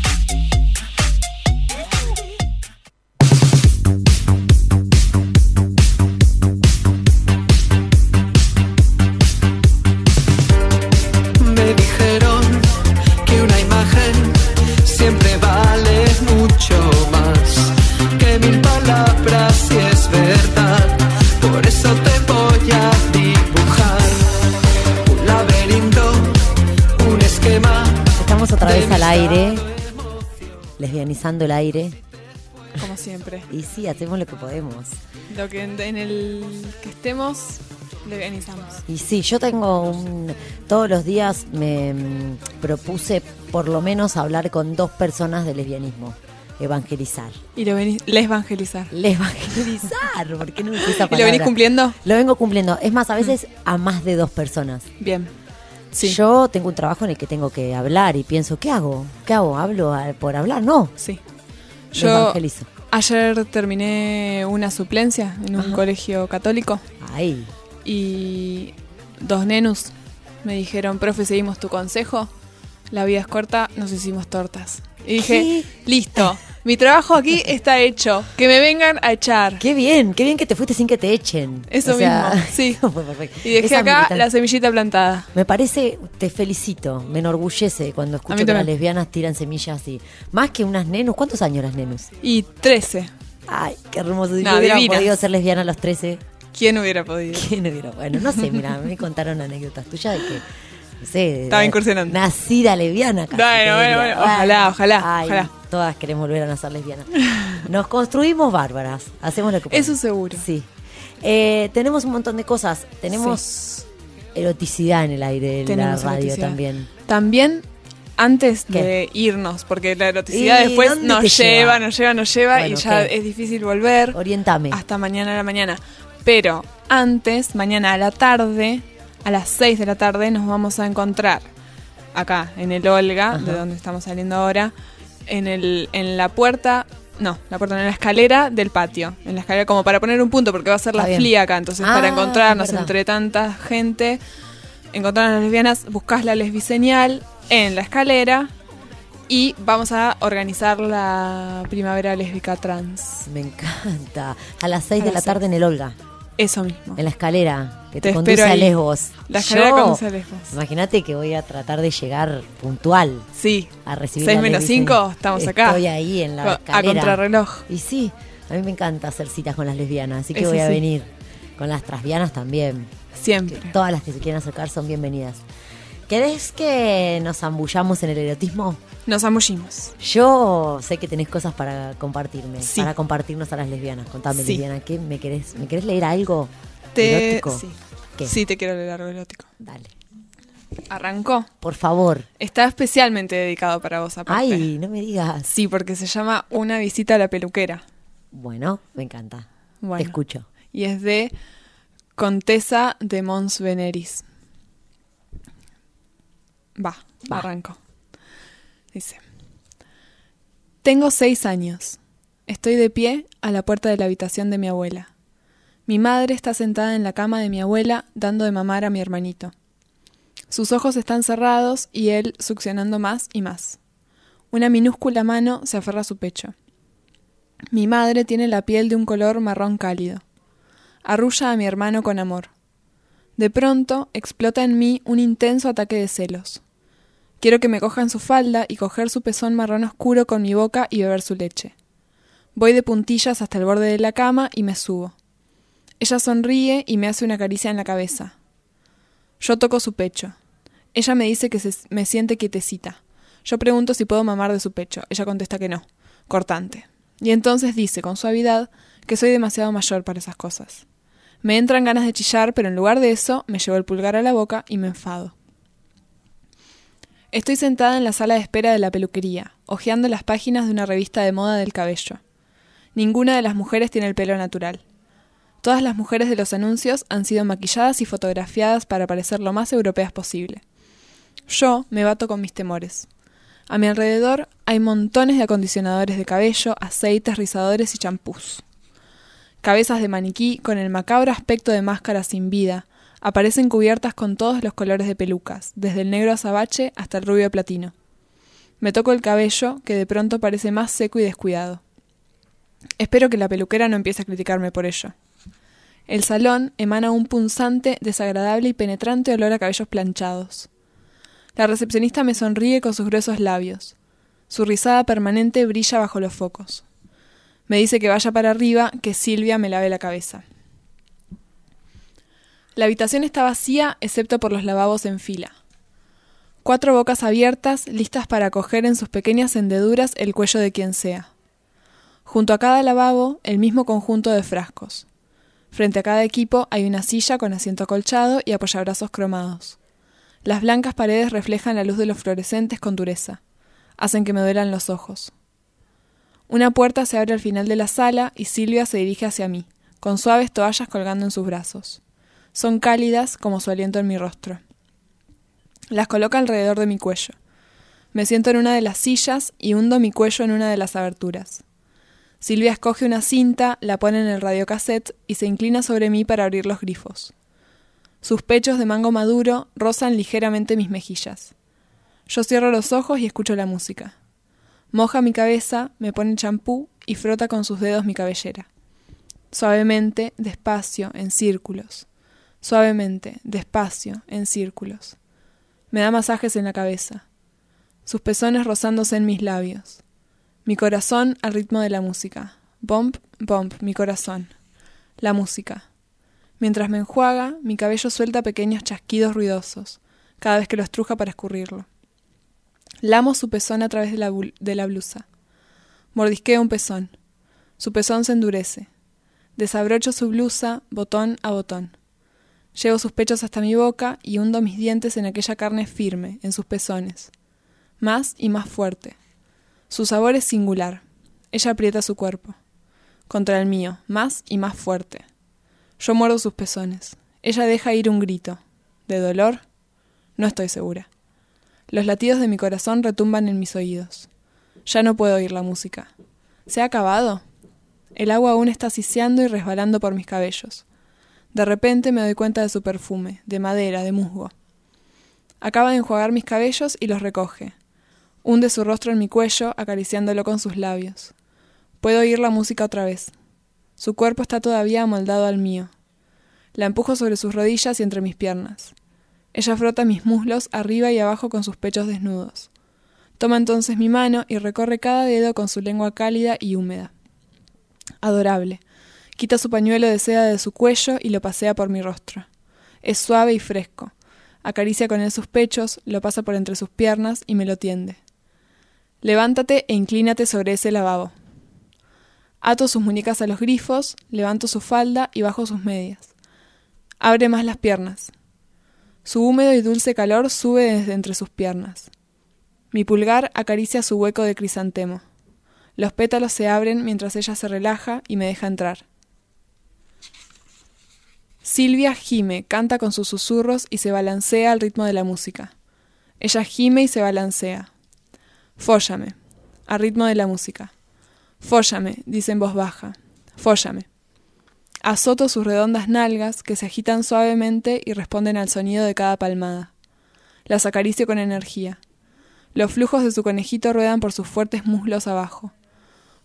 el aire. Como siempre. Y sí, hacemos lo que podemos. Lo que en, en el que estemos, le organizamos. Y sí, yo tengo un... Todos los días me mm, propuse por lo menos hablar con dos personas de lesbianismo. Evangelizar. Y lo venís, les evangelizar. Les evangelizar, ¿por qué no me esa [laughs] ¿Y lo venís cumpliendo? Lo vengo cumpliendo. Es más, a veces a más de dos personas. Bien. Sí. Yo tengo un trabajo en el que tengo que hablar y pienso, ¿qué hago? ¿Qué hago? ¿Hablo por hablar? No. Sí. Me Yo evangelizo. ayer terminé una suplencia en un Ajá. colegio católico Ahí. y dos nenus me dijeron, profe, seguimos tu consejo. La vida es corta, nos hicimos tortas. Y dije, listo, [laughs] mi trabajo aquí [laughs] está hecho. Que me vengan a echar. Qué bien, qué bien que te fuiste sin que te echen. Eso O sea, mismo, [laughs] sí. Y dejé Esa acá la semillita plantada. Me parece, te felicito, me enorgullece cuando escucho que las lesbianas tiran semillas así. Más que unas nenus, ¿cuántos años las nenus? Y 13. Ay, qué hermoso. Si No, hubiera podido ser lesbiana a los 13, ¿Quién hubiera podido? ¿quién hubiera? Bueno, no sé, mira, me contaron anécdotas tuyas de que, no sé, de- Estaba incursionando. Nacida lesbiana casi. Bueno, bueno, bueno, ojalá, ojalá, Ay, ojalá. Todas queremos volver a nacer lesbianas. [laughs] Nos construimos bárbaras, hacemos lo que podemos. Eso seguro. Sí. Eh, tenemos un montón de cosas. Tenemos eroticidad en el aire de la radio eroticidad. también. También antes ¿Qué? de irnos, porque la eroticidad ¿Y después nos lleva, lleva? nos lleva, nos lleva Bueno, y ya es difícil volver. Orientame. Hasta mañana a la mañana. Pero antes, mañana a la tarde, a las 6 de la tarde, nos vamos a encontrar acá, en el Olga, de donde estamos saliendo ahora, en, el, en la puerta. No, la puerta, en la escalera del patio. En la escalera, como para poner un punto, porque va a ser la flia acá. Entonces, Ah, para encontrarnos es verdad. entre tanta gente, encontrar a las lesbianas, buscás la lesbiseñal en la escalera y vamos a organizar la primavera lésbica trans. Me encanta. A las 6 A de la tarde en el Olga. Eso mismo. En la escalera, que te, Te conduce a. Lesbos. La escalera Yo, conduce a Lesbos. Imagínate que voy a tratar de llegar puntual. Sí. A recibir 6 la menos lesbiseñal. 5, estamos acá. Estoy ahí en la A escalera. contrarreloj. Y sí, a mí me encanta hacer citas con las lesbianas, así que Eso voy a sí. venir. Con las transvianas también. Siempre. Que todas las que se quieran acercar son bienvenidas. ¿Querés que nos zambullamos en el erotismo? Nos zambullimos. Yo sé que tenés cosas para compartirme, Sí. para compartirnos a las lesbianas. Contame, Sí. lesbiana, ¿qué me querés? ¿Me querés leer algo Te... erótico? Sí. ¿Qué? sí, te quiero leer algo erótico. Dale. Arrancó. Por favor. Está especialmente dedicado para vos, aparte. Ay, no me digas. Sí, porque se llama Una visita a la peluquera. Bueno, me encanta. Bueno. Te escucho. Y es de Contesa de Mons Veneris. Va, Va. arranco. Dice. Tengo seis años. Estoy de pie a la puerta de la habitación de mi abuela. Mi madre está sentada en la cama de mi abuela dando de mamar a mi hermanito. Sus ojos están cerrados y él succionando más y más. Una minúscula mano se aferra a su pecho. Mi madre tiene la piel de un color marrón cálido. Arrulla a mi hermano con amor. De pronto explota en mí un intenso ataque de celos. Quiero que me cojan su falda y coger su pezón marrón oscuro con mi boca y beber su leche. Voy de puntillas hasta el borde de la cama y me subo. Ella sonríe y me hace una caricia en la cabeza. Yo toco su pecho. Ella me dice que se- me siente quietecita. Yo pregunto si puedo mamar de su pecho. Ella contesta que no. Cortante. Y entonces dice con suavidad que soy demasiado mayor para esas cosas. Me entran ganas de chillar, pero en lugar de eso me llevo el pulgar a la boca y me enfado. Estoy sentada en la sala de espera de la peluquería, hojeando las páginas de una revista de moda del cabello. Ninguna de las mujeres tiene el pelo natural. Todas las mujeres de los anuncios han sido maquilladas y fotografiadas para parecer lo más europeas posible. Yo me bato con mis temores. A mi alrededor hay montones de acondicionadores de cabello, aceites, rizadores y champús. Cabezas de maniquí con el macabro aspecto de máscaras sin vida aparecen cubiertas con todos los colores de pelucas, desde el negro azabache hasta el rubio platino. Me toco el cabello, que de pronto parece más seco y descuidado. Espero que la peluquera no empiece a criticarme por ello. El salón emana un punzante, desagradable y penetrante olor a cabellos planchados. La recepcionista me sonríe con sus gruesos labios. Su rizada permanente brilla bajo los focos. Me dice que vaya para arriba, que Silvia me lave la cabeza. La habitación está vacía, excepto por los lavabos en fila. Cuatro bocas abiertas, listas para coger en sus pequeñas hendeduras el cuello de quien sea. Junto a cada lavabo, el mismo conjunto de frascos. Frente a cada equipo hay una silla con asiento acolchado y apoyabrazos cromados. Las blancas paredes reflejan la luz de los fluorescentes con dureza. Hacen que me duelan los ojos. Una puerta se abre al final de la sala y Silvia se dirige hacia mí, con suaves toallas colgando en sus brazos. Son cálidas como su aliento en mi rostro. Las coloca alrededor de mi cuello. Me siento en una de las sillas y hundo mi cuello en una de las aberturas. Silvia escoge una cinta, la pone en el radiocassette y se inclina sobre mí para abrir los grifos. Sus pechos de mango maduro rozan ligeramente mis mejillas. Yo cierro los ojos y escucho la música. Moja mi cabeza, me pone champú y frota con sus dedos mi cabellera. Suavemente, despacio, en círculos. Suavemente, despacio, en círculos. Me da masajes en la cabeza. Sus pezones rozándose en mis labios. Mi corazón al ritmo de la música. Bomb, bomb, mi corazón. La música. Mientras me enjuaga, mi cabello suelta pequeños chasquidos ruidosos, cada vez que lo estruja para escurrirlo. Lamo su pezón a través de la, blusa. Mordisqueo un pezón. Su pezón se endurece. Desabrocho su blusa, botón a botón. Llevo sus pechos hasta mi boca y hundo mis dientes en aquella carne firme, en sus pezones. Más y más fuerte. Su sabor es singular. Ella aprieta su cuerpo. Contra el mío, más y más fuerte. Yo muerdo sus pezones. Ella deja ir un grito. ¿De dolor? No estoy segura. Los latidos de mi corazón retumban en mis oídos. Ya no puedo oír la música. ¿Se ha acabado? El agua aún está siseando y resbalando por mis cabellos. De repente me doy cuenta de su perfume, de madera, de musgo. Acaba de enjuagar mis cabellos y los recoge. Hunde su rostro en mi cuello, acariciándolo con sus labios. Puedo oír la música otra vez. Su cuerpo está todavía amoldado al mío. La empujo sobre sus rodillas y entre mis piernas. Ella frota mis muslos arriba y abajo con sus pechos desnudos. Toma entonces mi mano y recorre cada dedo con su lengua cálida y húmeda. Adorable. Quita su pañuelo de seda de su cuello y lo pasea por mi rostro. Es suave y fresco. Acaricia con él sus pechos, lo pasa por entre sus piernas y me lo tiende. Levántate e inclínate sobre ese lavabo. Ato sus muñecas a los grifos, levanto su falda y bajo sus medias. Abre más las piernas. Su húmedo y dulce calor sube desde entre sus piernas. Mi pulgar acaricia su hueco de crisantemo. Los pétalos se abren mientras ella se relaja y me deja entrar. Silvia gime, canta con sus susurros y se balancea al ritmo de la música. Ella gime y se balancea. Fóllame, al ritmo de la música. Fóllame, dice en voz baja. Fóllame. Azoto sus redondas nalgas que se agitan suavemente y responden al sonido de cada palmada. Las acaricio con energía. Los flujos de su conejito ruedan por sus fuertes muslos abajo.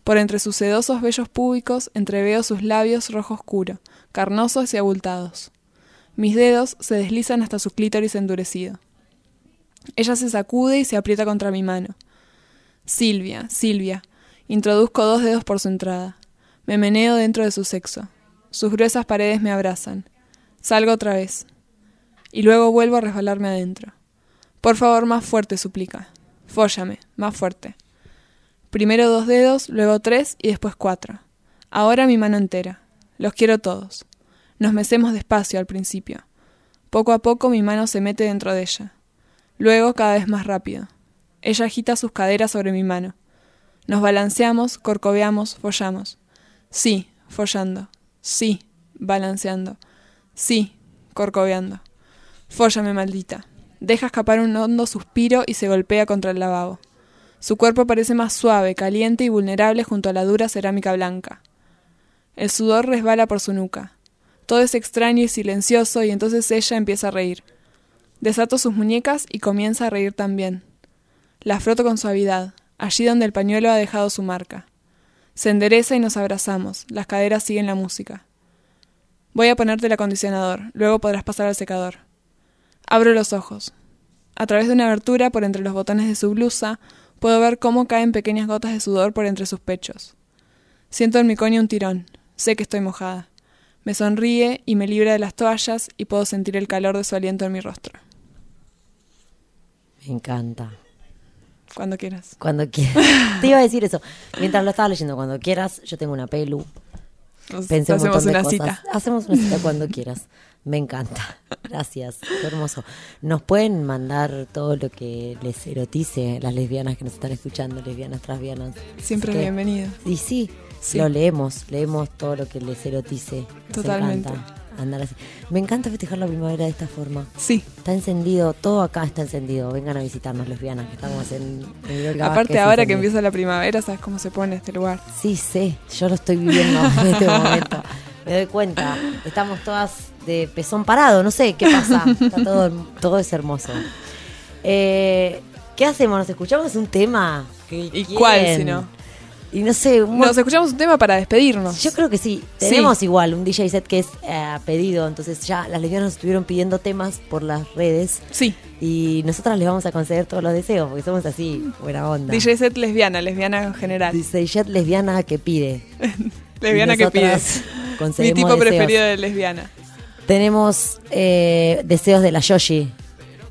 Por entre sus sedosos vellos púbicos entreveo sus labios rojo oscuro, carnosos y abultados. Mis dedos se deslizan hasta su clítoris endurecido. Ella se sacude y se aprieta contra mi mano. Silvia, Silvia. Introduzco dos dedos por su entrada. Me meneo dentro de su sexo. Sus gruesas paredes me abrazan. Salgo otra vez. Y luego vuelvo a resbalarme adentro. Por favor, más fuerte, suplica. Fóllame, más fuerte. Primero dos dedos, luego tres y después cuatro. Ahora mi mano entera. Los quiero todos. Nos mecemos despacio al principio. Poco a poco mi mano se mete dentro de ella. Luego cada vez más rápido. Ella agita sus caderas sobre mi mano. Nos balanceamos, corcoveamos, follamos. Sí, follando. Sí, balanceando. Sí, corcoveando. Fóllame, maldita. Deja escapar un hondo suspiro y se golpea contra el lavabo. Su cuerpo parece más suave, caliente y vulnerable junto a la dura cerámica blanca. El sudor resbala por su nuca. Todo es extraño y silencioso y entonces ella empieza a reír. Desato sus muñecas y comienza a reír también. La froto con suavidad, allí donde el pañuelo ha dejado su marca. Se endereza y nos abrazamos, las caderas siguen la música. Voy a ponerte el acondicionador, luego podrás pasar al secador. Abro los ojos. A través de una abertura por entre los botones de su blusa, puedo ver cómo caen pequeñas gotas de sudor por entre sus pechos. Siento en mi coño un tirón. Sé que estoy mojada. Me sonríe y me libra de las toallas y puedo sentir el calor de su aliento en mi rostro. Me encanta. Cuando quieras. Cuando quieras. Te iba a decir eso. Mientras lo estaba leyendo, cuando quieras, yo tengo una pelu. Nos- Pensé un hacemos una cosas. cita. Hacemos una cita cuando quieras. Me encanta. Gracias. Qué hermoso. Nos pueden mandar todo lo que les erotice las lesbianas que nos están escuchando, lesbianas, transvianas. Siempre bienvenido. Y sí, Sí. lo leemos. Leemos todo lo que les erotice. Nos Totalmente. encanta andar así. Me encanta festejar la primavera de esta forma. Sí. Está encendido. Todo acá está encendido. Vengan a visitarnos, lesbianas, que estamos en, en el Olga Aparte, ahora que empieza la primavera, ¿sabes cómo se pone este lugar? Sí, sé, yo lo estoy viviendo [laughs] en este momento. Me doy cuenta, estamos todas de pezón parado, no sé qué pasa. Está todo, todo es hermoso. Eh, ¿Qué hacemos? ¿Nos escuchamos un tema? ¿Y cuál, si no? Y no sé, un Nos escuchamos un tema para despedirnos. yo creo que sí. Tenemos igual un DJ set que es eh, pedido, entonces ya las lesbianas nos estuvieron pidiendo temas por las redes. Sí. Y nosotras les vamos a conceder todos los deseos, porque somos así, buena onda. DJ set lesbiana, lesbiana en general. DJ set lesbiana que pide. [laughs] lesbiana que pide. Mi tipo deseos. preferido de lesbiana. Tenemos eh, deseos de la Yoshi.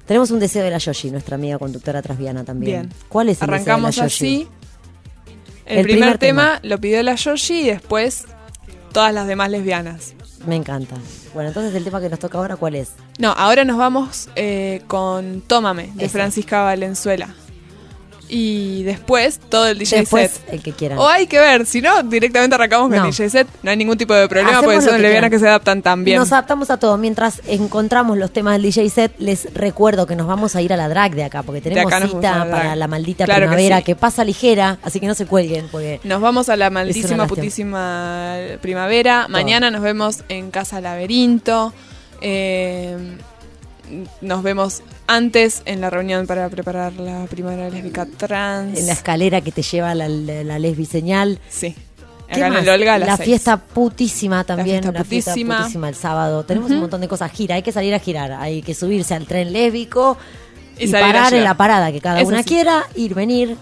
Tenemos un deseo de la Yoshi, nuestra amiga conductora transviana también. Bien. ¿Cuál es el Arrancamos deseo de la Yoshi? así. El, primer, tema, lo pidió la Yoshi y después todas las demás lesbianas. Me encanta. Bueno, entonces el tema que nos toca ahora, ¿cuál es? No, ahora nos vamos eh, con Tómame, de Ese. Francisca Valenzuela. Y después todo el DJ Después, set. el que quieran. O hay que ver, si no, directamente arrancamos con No. el DJ set. No hay ningún tipo de problema Hacemos porque son que quieran. que se adaptan tan bien. Nos adaptamos a todo. Mientras encontramos los temas del DJ set, les recuerdo que nos vamos a ir a la drag de acá, porque tenemos acá cita la para la maldita Claro que primavera sí. que, pasa ligera, así que no se cuelguen, porque Nos vamos a la maldísima, putísima primavera. Mañana nos vemos en Casa Laberinto. Eh, nos vemos antes en la reunión para preparar la primavera lésbica trans. en la escalera que te lleva la, la, la lesbi señal. Sí. ¿Qué Acá en más? el Olga a las la seis. fiesta putísima también, fiesta la fiesta putísima. putísima el sábado. Tenemos un montón de cosas. Gira, hay que salir a girar, hay que subirse al tren lésbico Y parar en la parada que cada Eso una sí. quiera, ir, venir,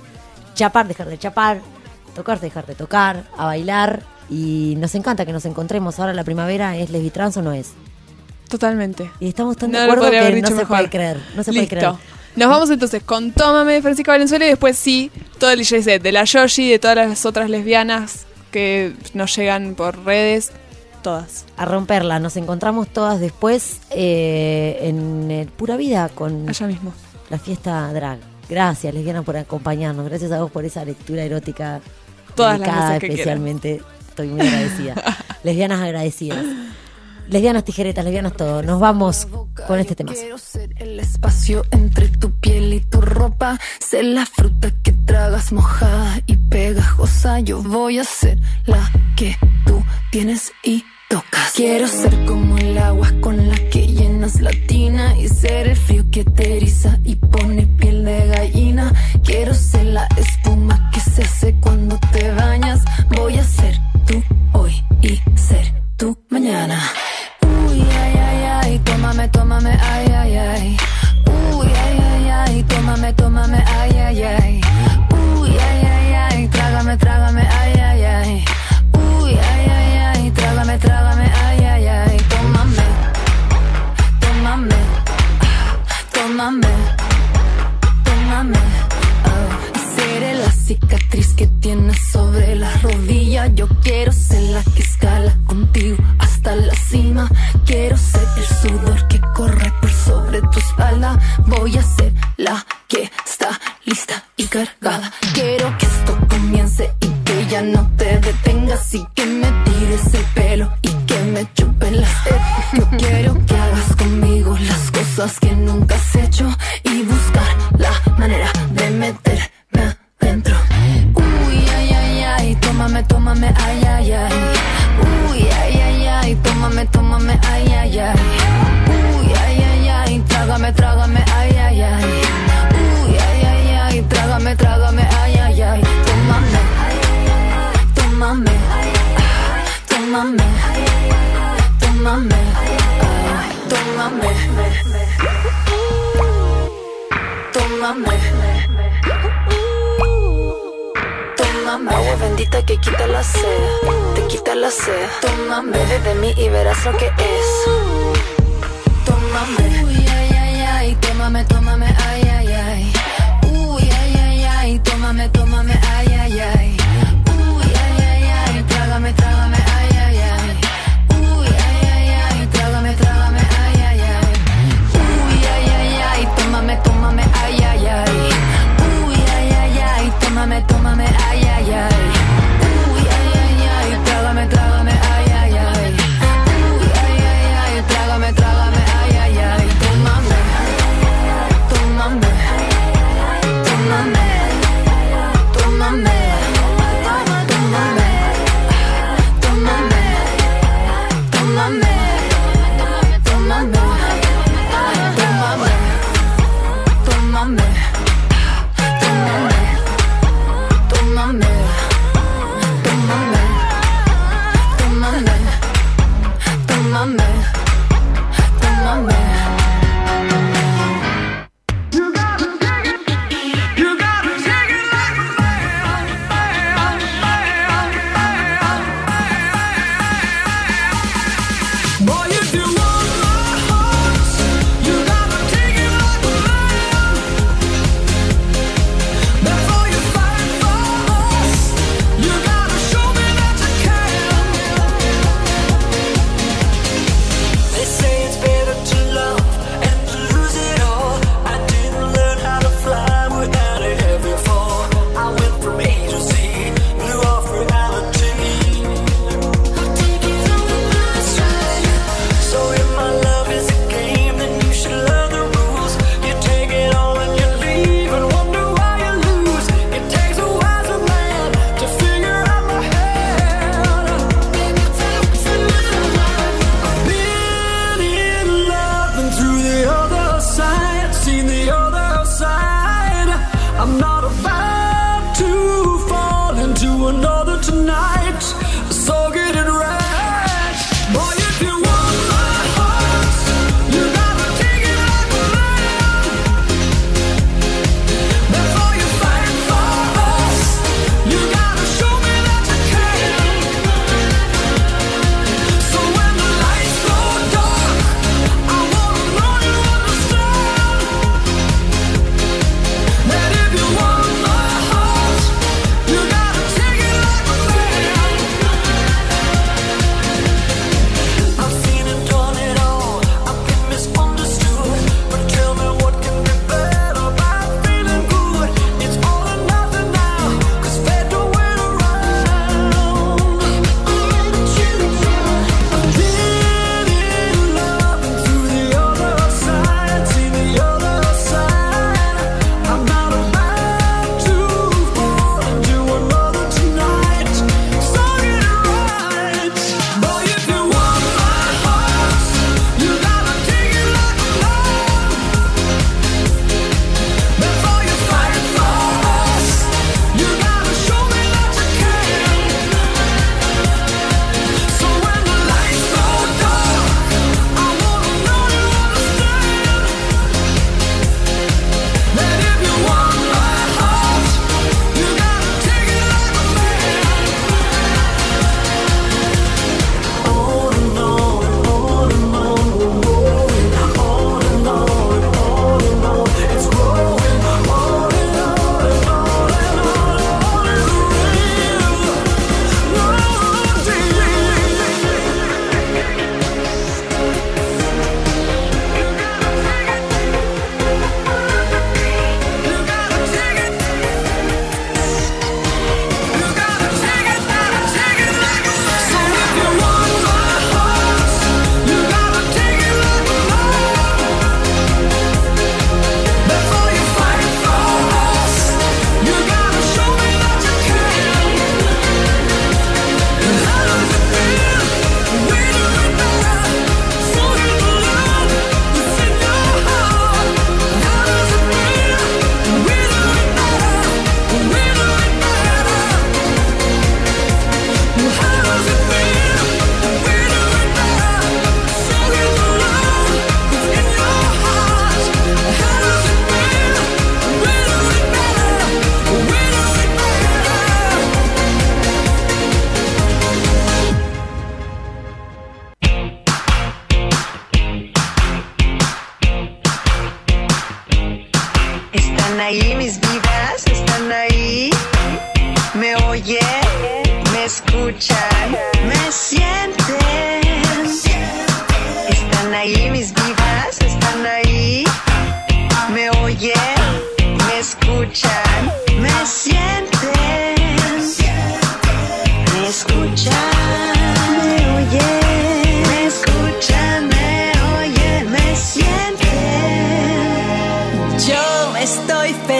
chapar, dejar de chapar, tocar, dejar de tocar, a bailar. Y nos encanta que nos encontremos. Ahora la primavera es lesbitrans o no es. Totalmente. Y estamos tan de No acuerdo que no se mejor. puede creer. No se puede creer. Nos vamos entonces con Tómame de Francisca Valenzuela y después sí, todo el DJ set de la Yoshi, de todas las otras lesbianas que nos llegan por redes, todas. A romperla. Nos encontramos todas después eh, en el Pura Vida con Allá mismo. la fiesta drag. Gracias, lesbianas, por acompañarnos. Gracias a vos por esa lectura erótica. Todas las veces que especialmente. Estoy muy agradecida. [laughs] lesbianas agradecidas. Lesbianas tijeretas, lesbianas todo. Nos vamos con este tema. Quiero ser el espacio entre tu piel y tu ropa. Ser la fruta que tragas mojada y pegajosa. Yo voy a ser la que tú tienes y tocas. Quiero ser como el agua con la que llenas la tina y ser el frío que te eriza y pone piel de gallina. Quiero ser la espuma que se hace cuando te bañas. Voy a ser tú hoy y ser tú mañana. Uy, ay, ay, ay, tómame, tómame, ay, ay, ay. Uy, ay, ay, ay, tómame, tómame, ay, ay, ay. Ay, ay, ay, trágame, trágame, ay, ay, ay. Uy, ay, ay, ay, trágame, trágame, ay, ay, ay. Tómame, tómame, tómame. Cicatriz que tienes sobre la rodilla. Yo quiero ser la que escala contigo hasta la cima. Quiero ser el sudor que corre por sobre tu espalda. Voy a ser la que está lista y cargada. Quiero que esto comience y que ya no te detengas y que me tires el pelo y que me chupen las. Yo quiero que hagas conmigo las cosas que nunca has hecho y buscar la manera de meterme tómame, tómame, ay, ay, ay. Uy, ay, ay, ay, tómame, tómame, ay, ay, ay. Uy, ay, ay, ay, trágame, trágame, ay, ay, ay. Uy, ay, ay, ay, trágame, trágame, ay, ay, ay. Tómame, tómame, tómame, tómame, tómame, tómame. Agua bendita que quita la sed, te quita la sed. Tómame, bebe de mí y verás lo que es. Tómame, uy, ay, ay, ay, tómame, tómame, ay.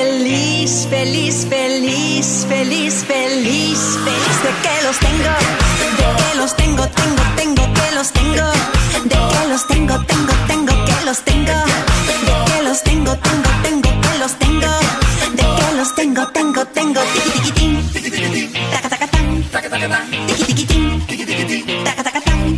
feliz, feliz, feliz, feliz, feliz, feliz de que los tengo, de que los tengo, tengo, tengo, que los tengo, de que los tengo, tengo, tengo, que los tengo, de que los tengo, tengo, tengo, que los tengo, de que los tengo, tengo, tengo, tiki tiki tin, taca taca tan, tiki tiki tin, taca taca tan.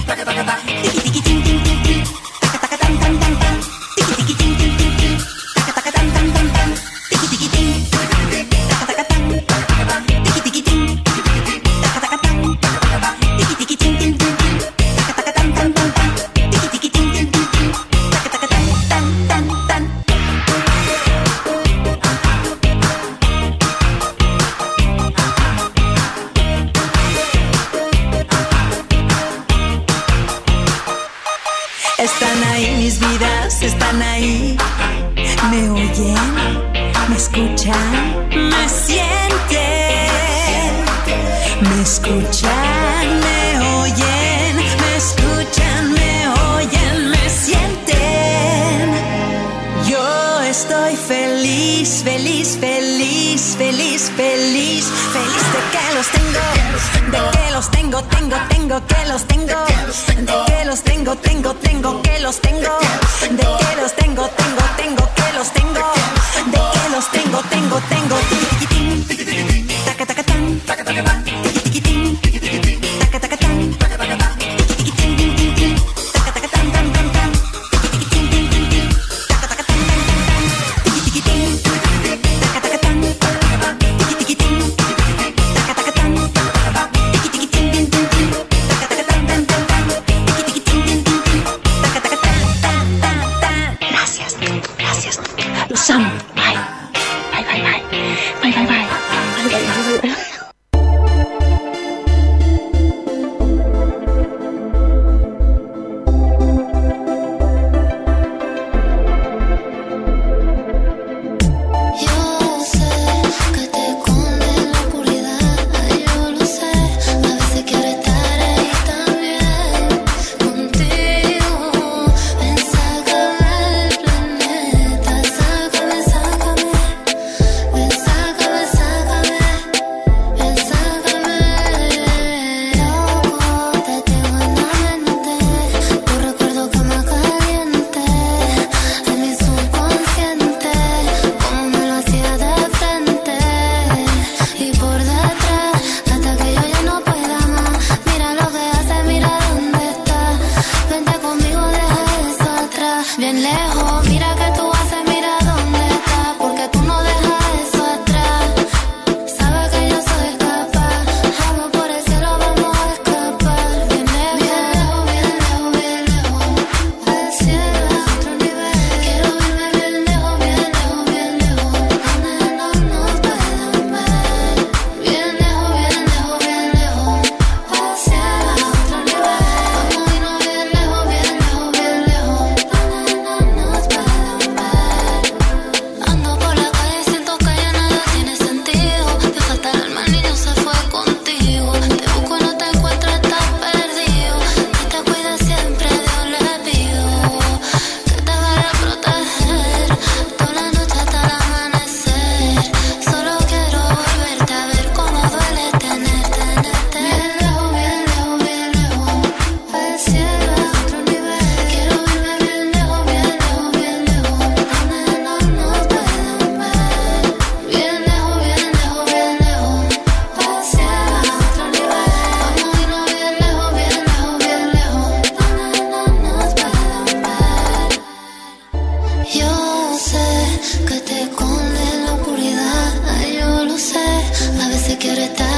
quiero estar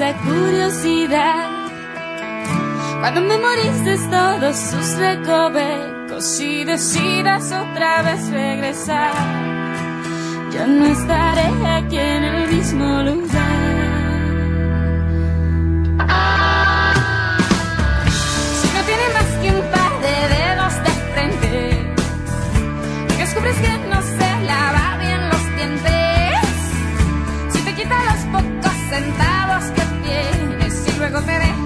esa curiosidad. Cuando memorices todos sus recovecos y decidas otra vez regresar, yo no estaré aquí en el mismo lugar. Si no tiene más que un par de dedos de frente y descubres que no se lava bien los dientes, si te quita los pocos centavos. Rosemary.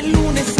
el lunes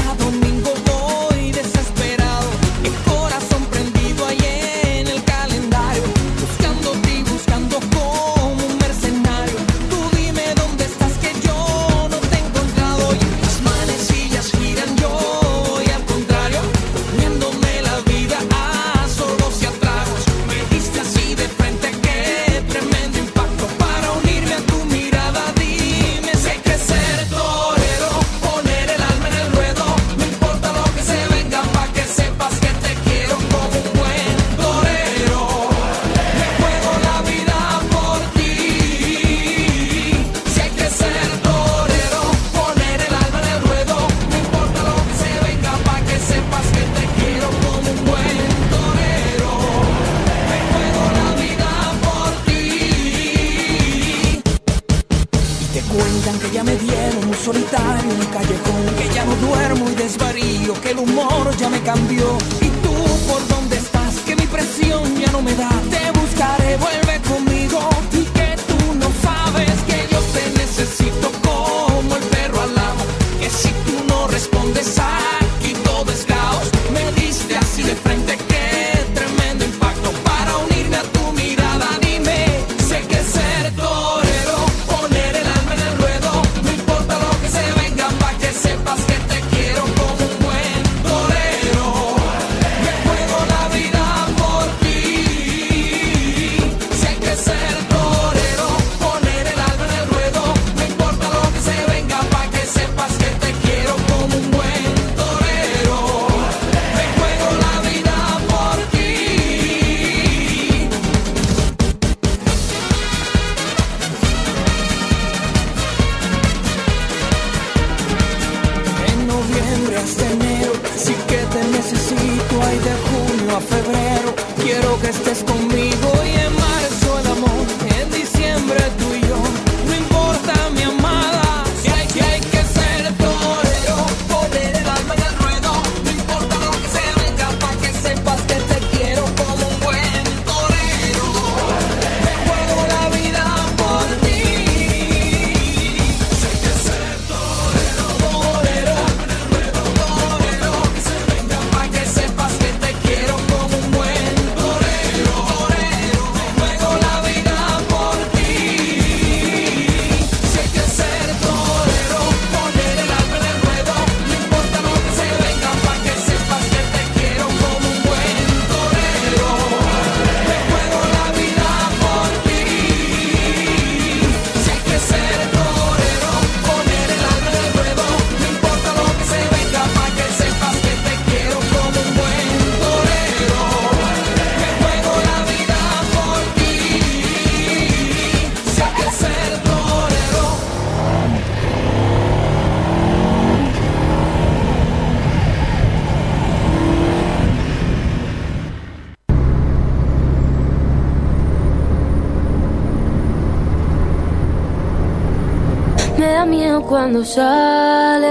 cuando sale,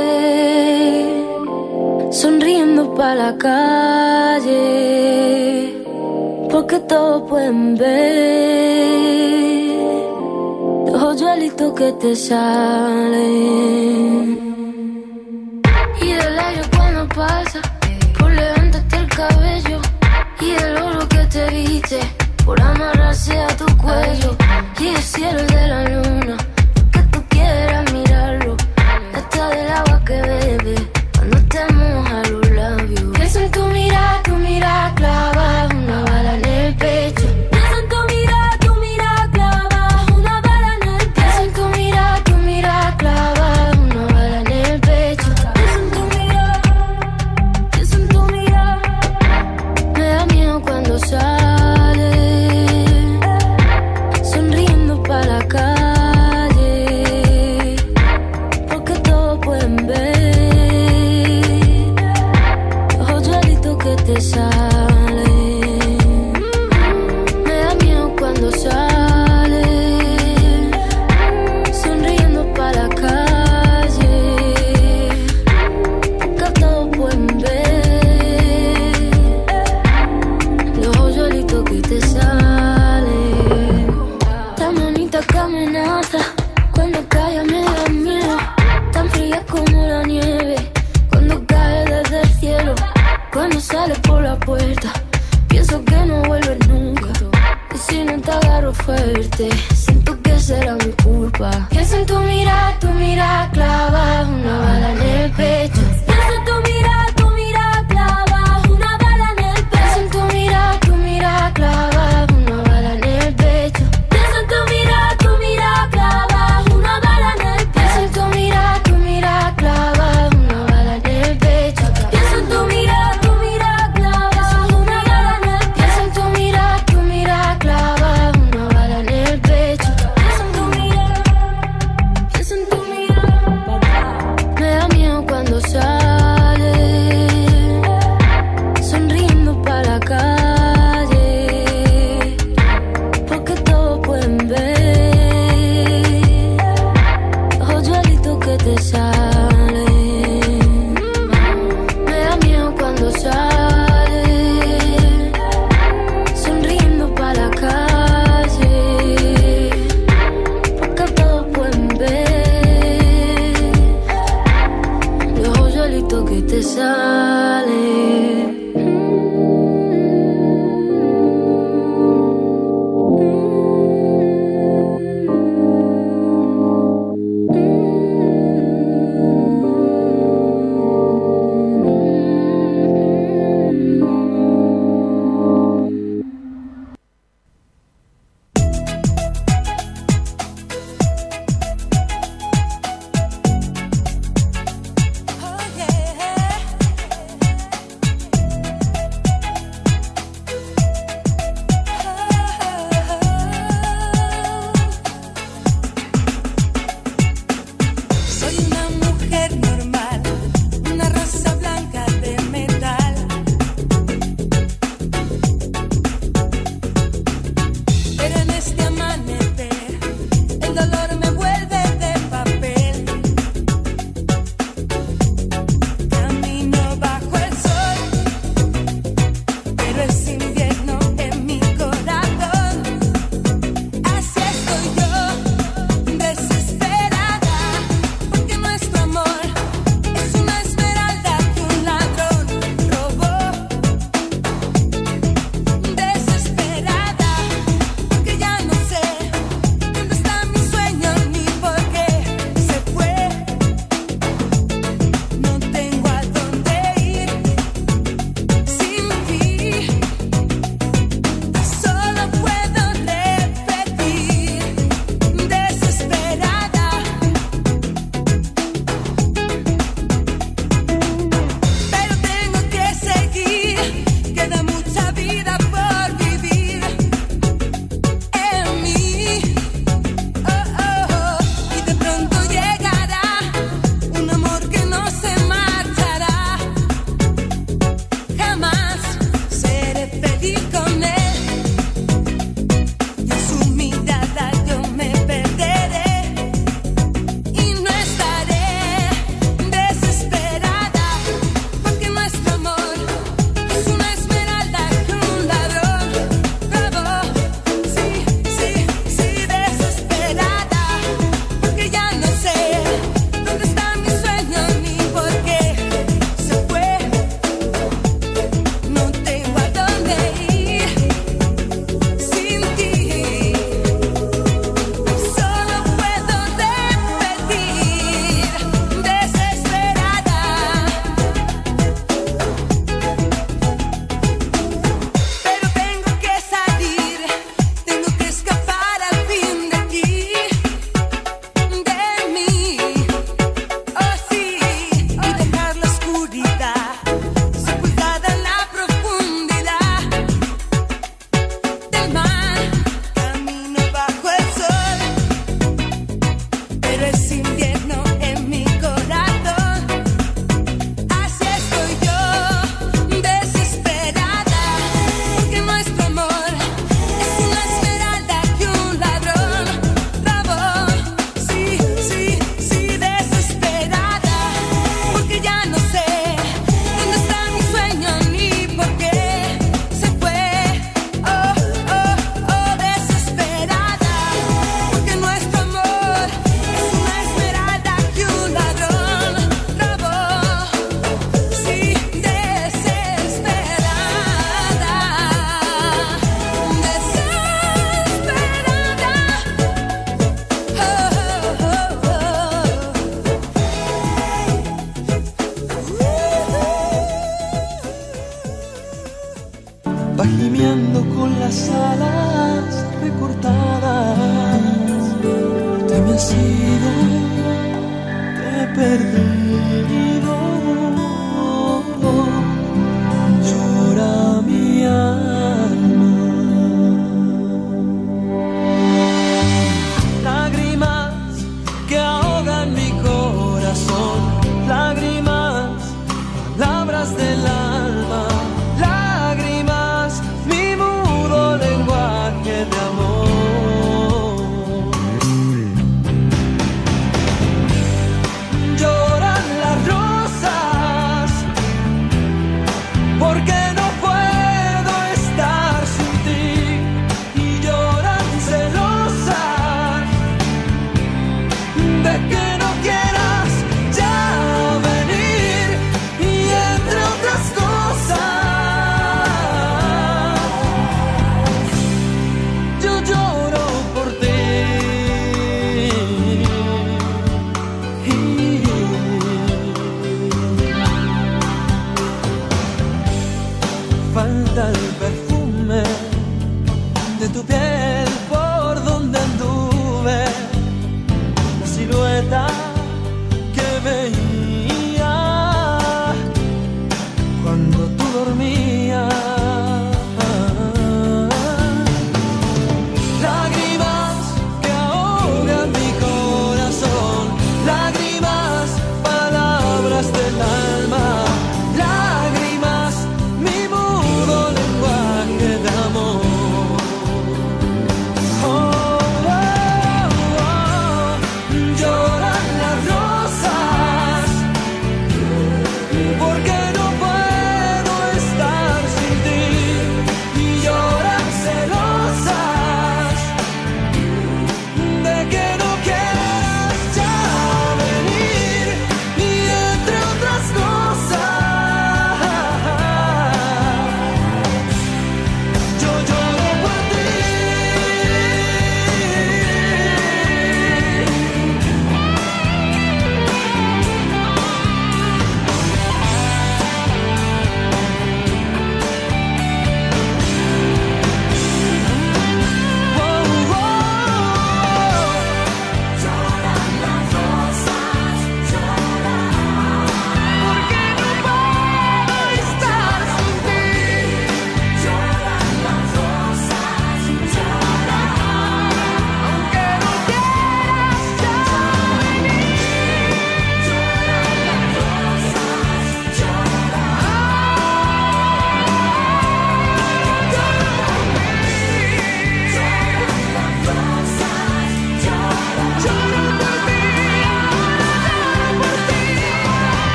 sonriendo para la calle, porque todos pueden ver los hoyuelitos que te salen.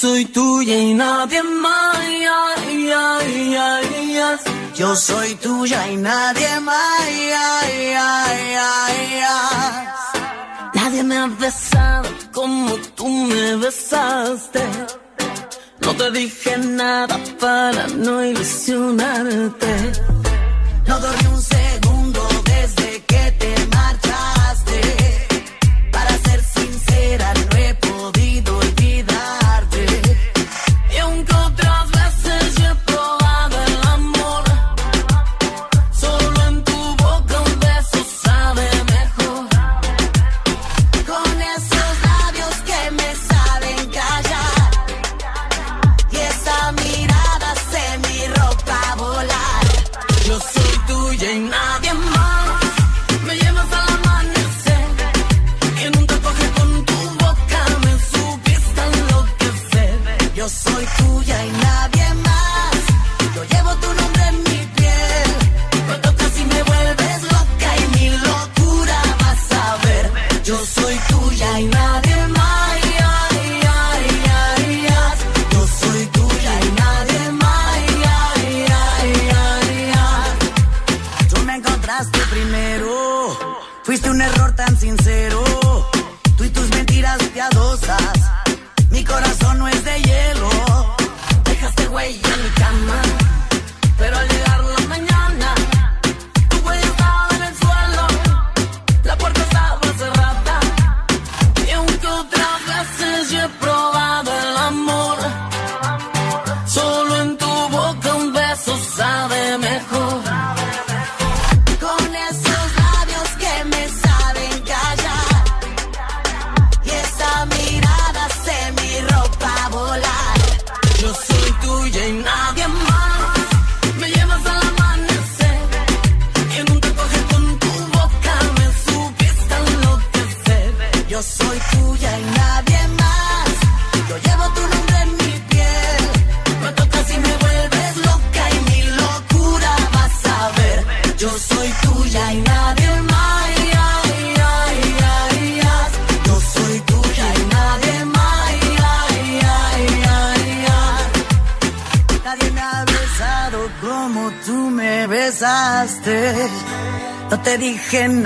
soy tuya y nadie más. Ay, ay, ay, Yo soy tuya y nadie más. Nadie me ha besado como tú me besaste. No te dije nada para no ilusionarte. No dormí un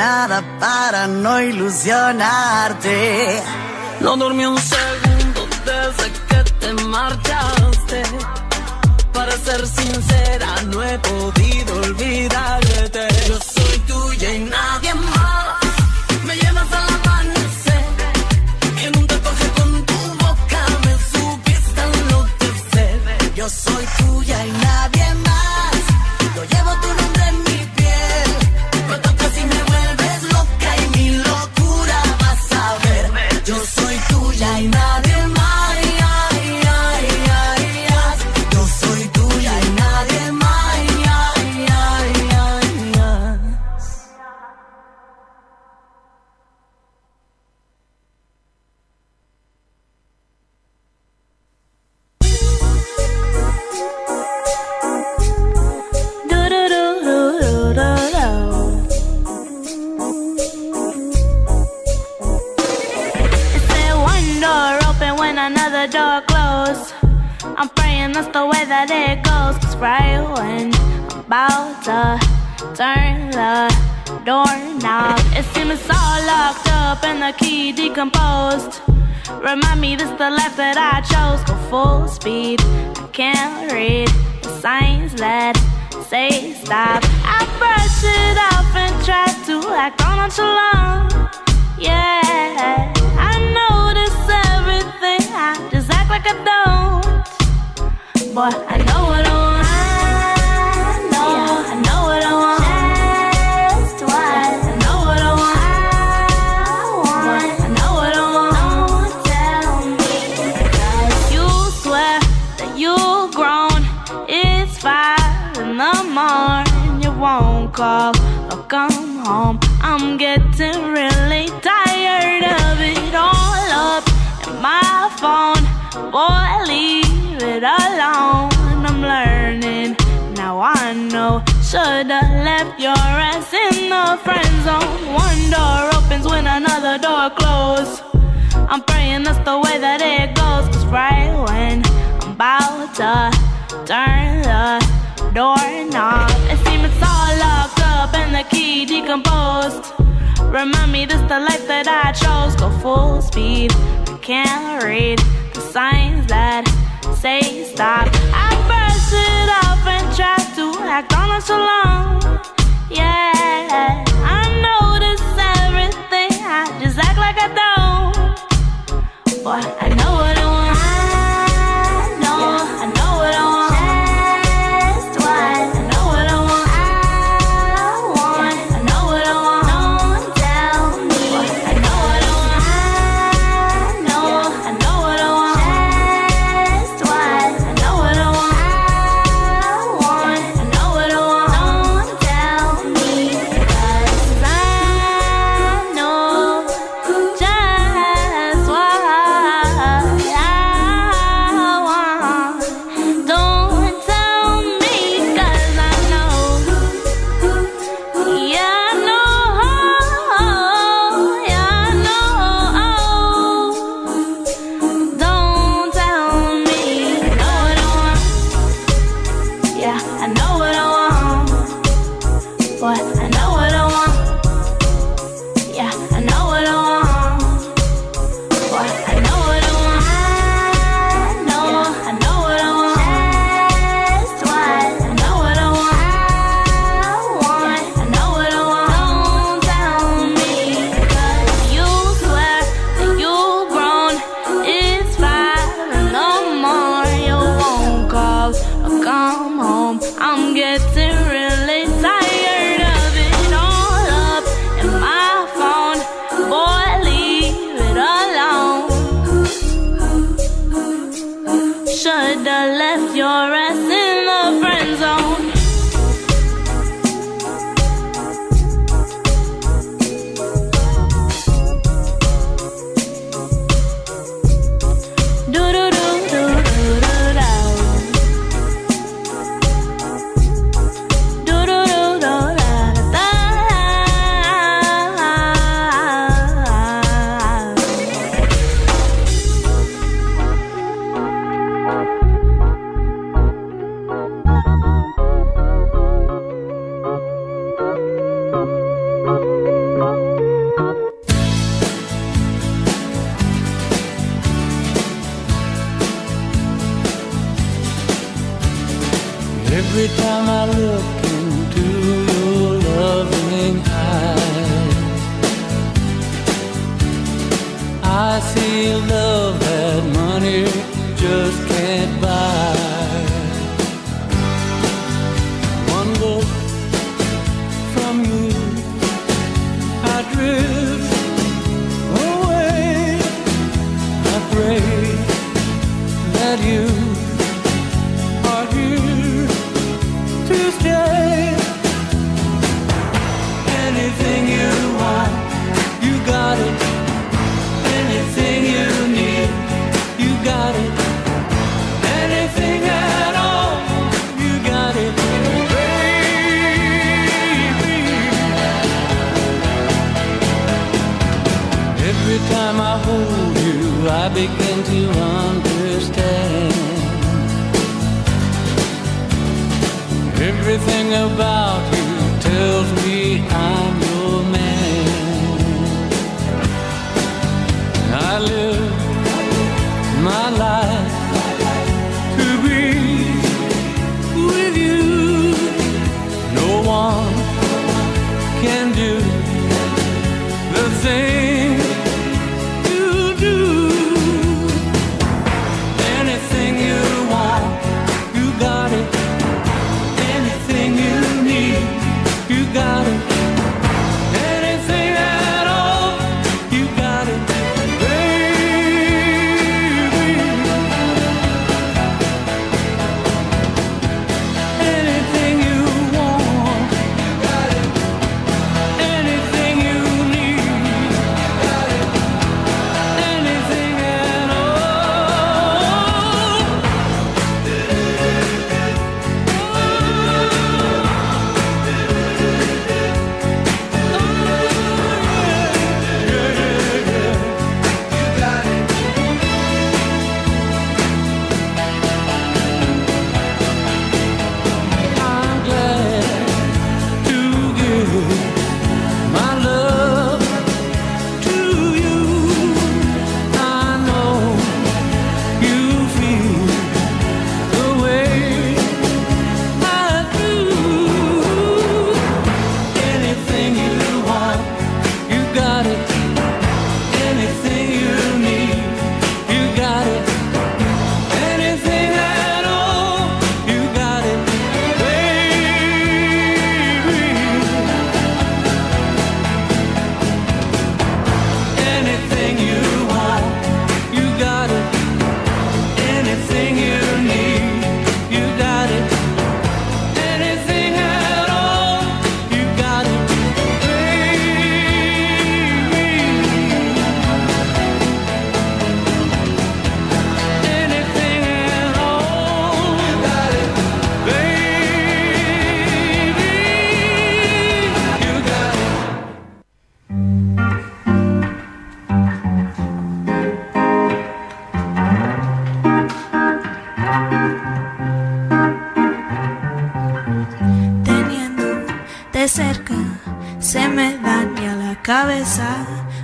nada para no ilusionarte. No dormí un segundo desde que te marchaste. Para ser sincera, no he podido olvidarte. Full speed. I can't read the signs that say stop. I brush it off and try to act on nonchalant. Yeah, I notice everything. I just act like I don't. Boy, I know what I want. Know. Should've left your ass in the friend zone. One door opens when another door closes. I'm praying that's the way that it goes. Cause right when I'm about to turn the door doorknob, it seems it's all locked up and the key decomposed. Remind me this the life that I chose. Go full speed. I can't read the signs that say stop. I brush it off and try to act on nonchalant. Yeah, I notice everything. I just act like I don't. Boy, I know what I want.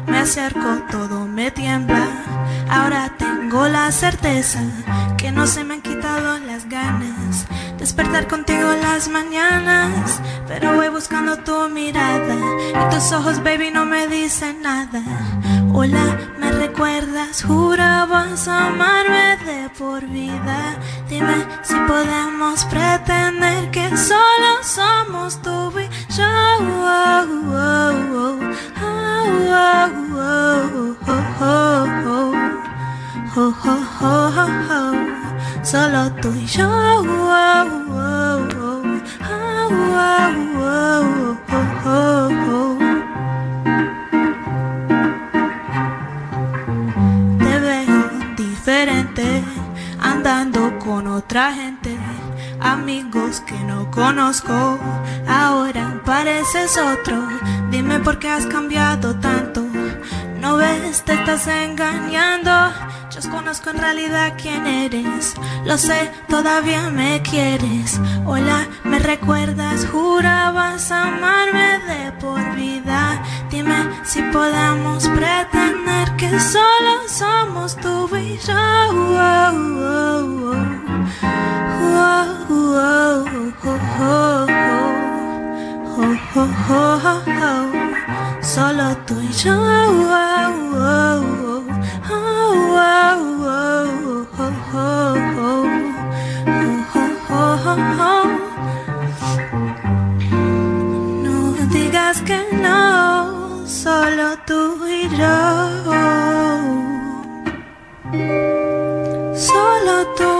Me acerco, todo me tiembla. Ahora tengo la certeza que no se me han quitado las ganas. Despertar contigo las mañanas, pero voy buscando tu mirada. Y tus ojos, baby, no me dicen nada. Hola, ¿me recuerdas? Jurabas amarme de por vida. Dime si podemos pretender y yo. Te veo diferente, andando con otra gente, amigos que no conozco. Ahora pareces otro. Dime por qué has cambiado tanto. No ves, te estás engañando. Conozco en realidad quién eres. Lo sé, todavía me quieres. Hola, me recuerdas, jurabas amarme de por vida. Dime si podemos pretender que solo somos tú y yo. Solo tú y yo. No digas que no, solo tú y yo. Solo tú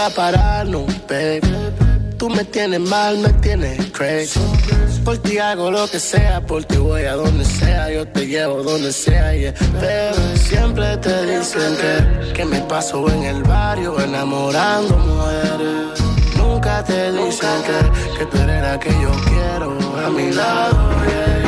para pararnos, baby. Tú me tienes mal, me tienes crazy. Por ti hago lo que sea, por ti voy a donde sea, yo te llevo donde sea, yeah. Pero siempre te dicen que, que me paso en el barrio enamorando mujeres. Nunca te dicen que, que tú eres la que yo quiero a mi lado, yeah.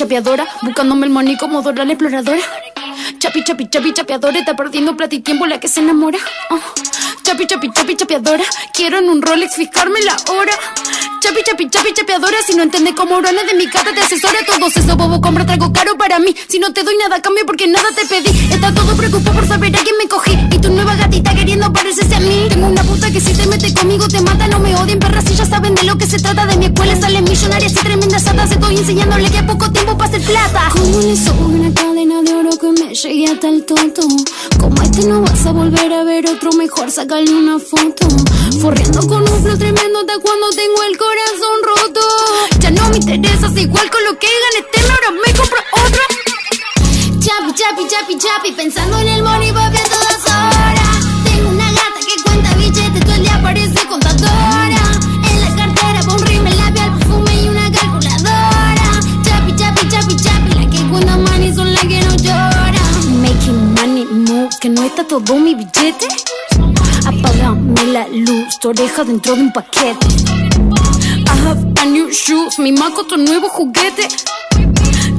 chapeadora, buscándome el maní como Dora la exploradora. Chapi, chapi, chapi, chapeadora, está perdiendo plata y tiempo la que se enamora. Oh. Chapi, chapi, chapi, chapeadora, quiero en un Rolex fijarme la hora. Chapi, chapi, chapi, chapeadora. Si no entiendes cómo orones de mi gata te asesora. Todos esos bobo compra trago caro para mí. Si no te doy nada cambio porque nada te pedí. Está todo preocupado por saber a quién me cogí. Y tu nueva gatita queriendo parecerse a mí. Tengo una puta que si te mete conmigo te mata. No me odien, perras, si ya saben de lo que se trata. De mi escuela salen millonarias y tremendas satas. Estoy enseñándole que a poco tiempo pasa el plata. ¿Cómo le subo una cadena de oro que me llegue hasta el toto? Como este no vas a volver a ver otro, mejor sacarle una foto. Forreando con un flow tremendo hasta cuando tengo el corazón roto. Ya no me interesas igual con lo que gane este ahora me compro otro. Chapi, chapi, chapi, chapi, pensando en el money papi a todas horas. Tengo una gata que cuenta billetes, todo el día parece contadora. En la cartera pon rímel, labial, perfume y una calculadora. Chapi, chapi, chapi, chapi, la que cuenta money son las que no lloran. Making money move, que no está todo mi billete. Apagame la luz, tu oreja dentro de un paquete. Shoes, mi maco tu nuevo juguete.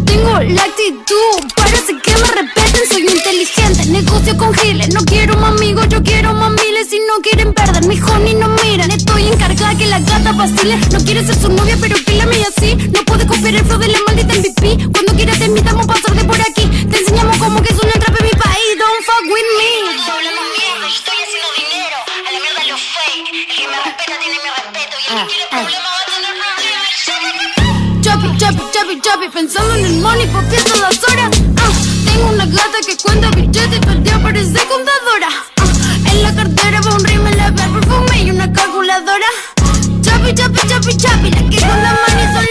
Tengo la actitud, parece que me repeten, soy inteligente, negocio con giles, no quiero más amigos, yo quiero más miles, si no quieren perder mi honey no miran, estoy encargada que la gata vacile, no quiere ser su novia pero mía así, no puede copiar el flow de la maldita MVP, cuando quieras te invitamos a pasar de por aquí, te enseñamos cómo que es una trap en mi país, don't fuck with me. Hablando mierda, yo estoy haciendo dinero. A la mierda los fake. El que me respeta tiene mi respeto. Y el que quiere problemas Chapi, chapi, chapi, pensando en el money, papi, a todas horas. Ah, tengo una gata que cuenta billetes, todo el día parece contadora. Ah, en la cartera va un rímel, la perfume y una calculadora. Chapi, chapi, chapi, chapi, la que con la money son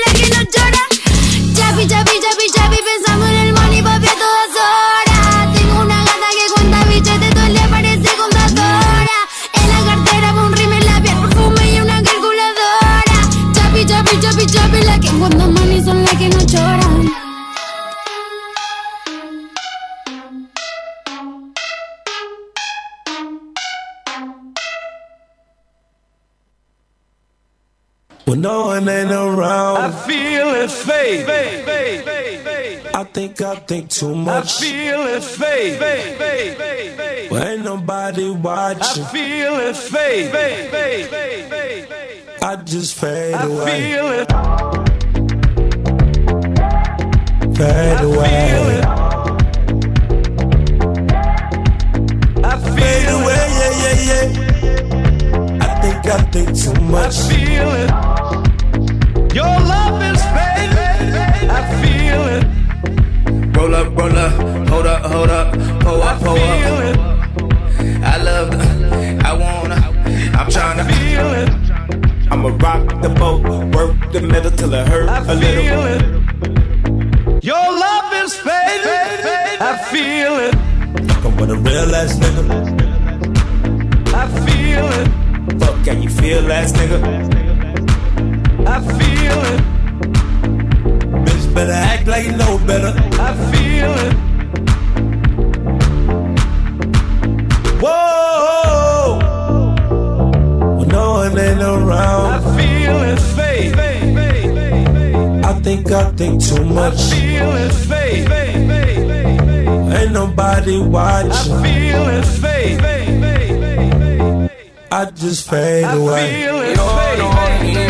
When no one ain't around, I feel it fade. I think I think too much. I feel it fade. When ain't nobody watching. I feel it fade. I just fade I away, feel it. fade away, I fade feel it. away, yeah, yeah, yeah. I think I think too I much. feel it. Your love is fade. I feel it. Roll up, roll up, hold up, hold up, pull up, pull I feel up. it. I love, I wanna, I'm tryna. Feel it. I'ma rock the boat, work the middle till it hurt I a little. feel it. Your love is fade. I feel it. Fucking with a real ass nigga. I feel it. Can you feel ass nigga? I feel it. Bitch better act like you know better. I feel it. Whoa! When no one ain't around. I feel it fade. I think I think too much. I feel it fade. Ain't nobody watching. I feel it fade. Just fade away.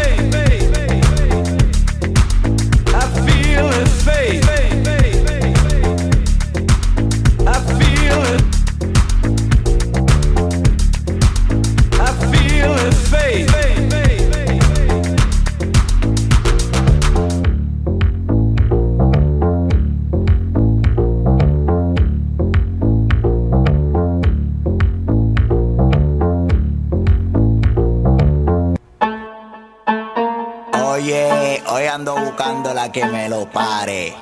pare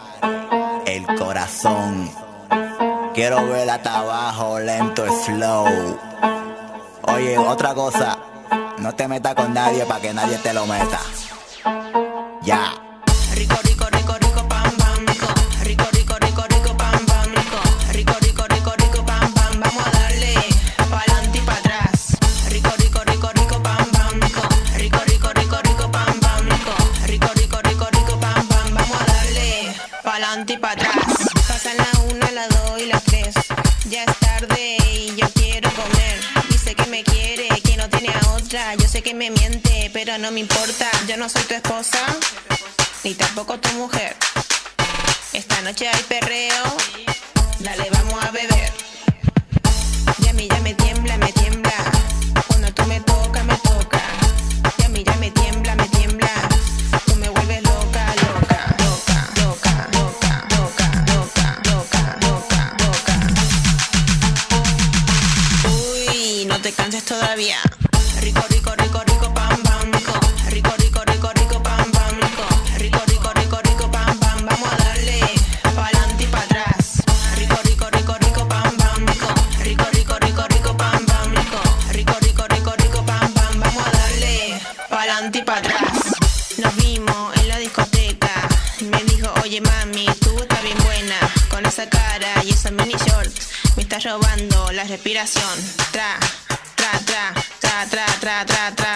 el corazón. Quiero ver hasta abajo, lento, slow. Oye, otra cosa, no te metas con nadie para que nadie te lo meta. Ya. no me importa, yo no soy tu esposa, ni tampoco tu mujer. Esta noche hay perreo, dale, vamos a beber. Ya me, ya me respiración. Tra, tra, tra, tra, tra, tra, tra, tra.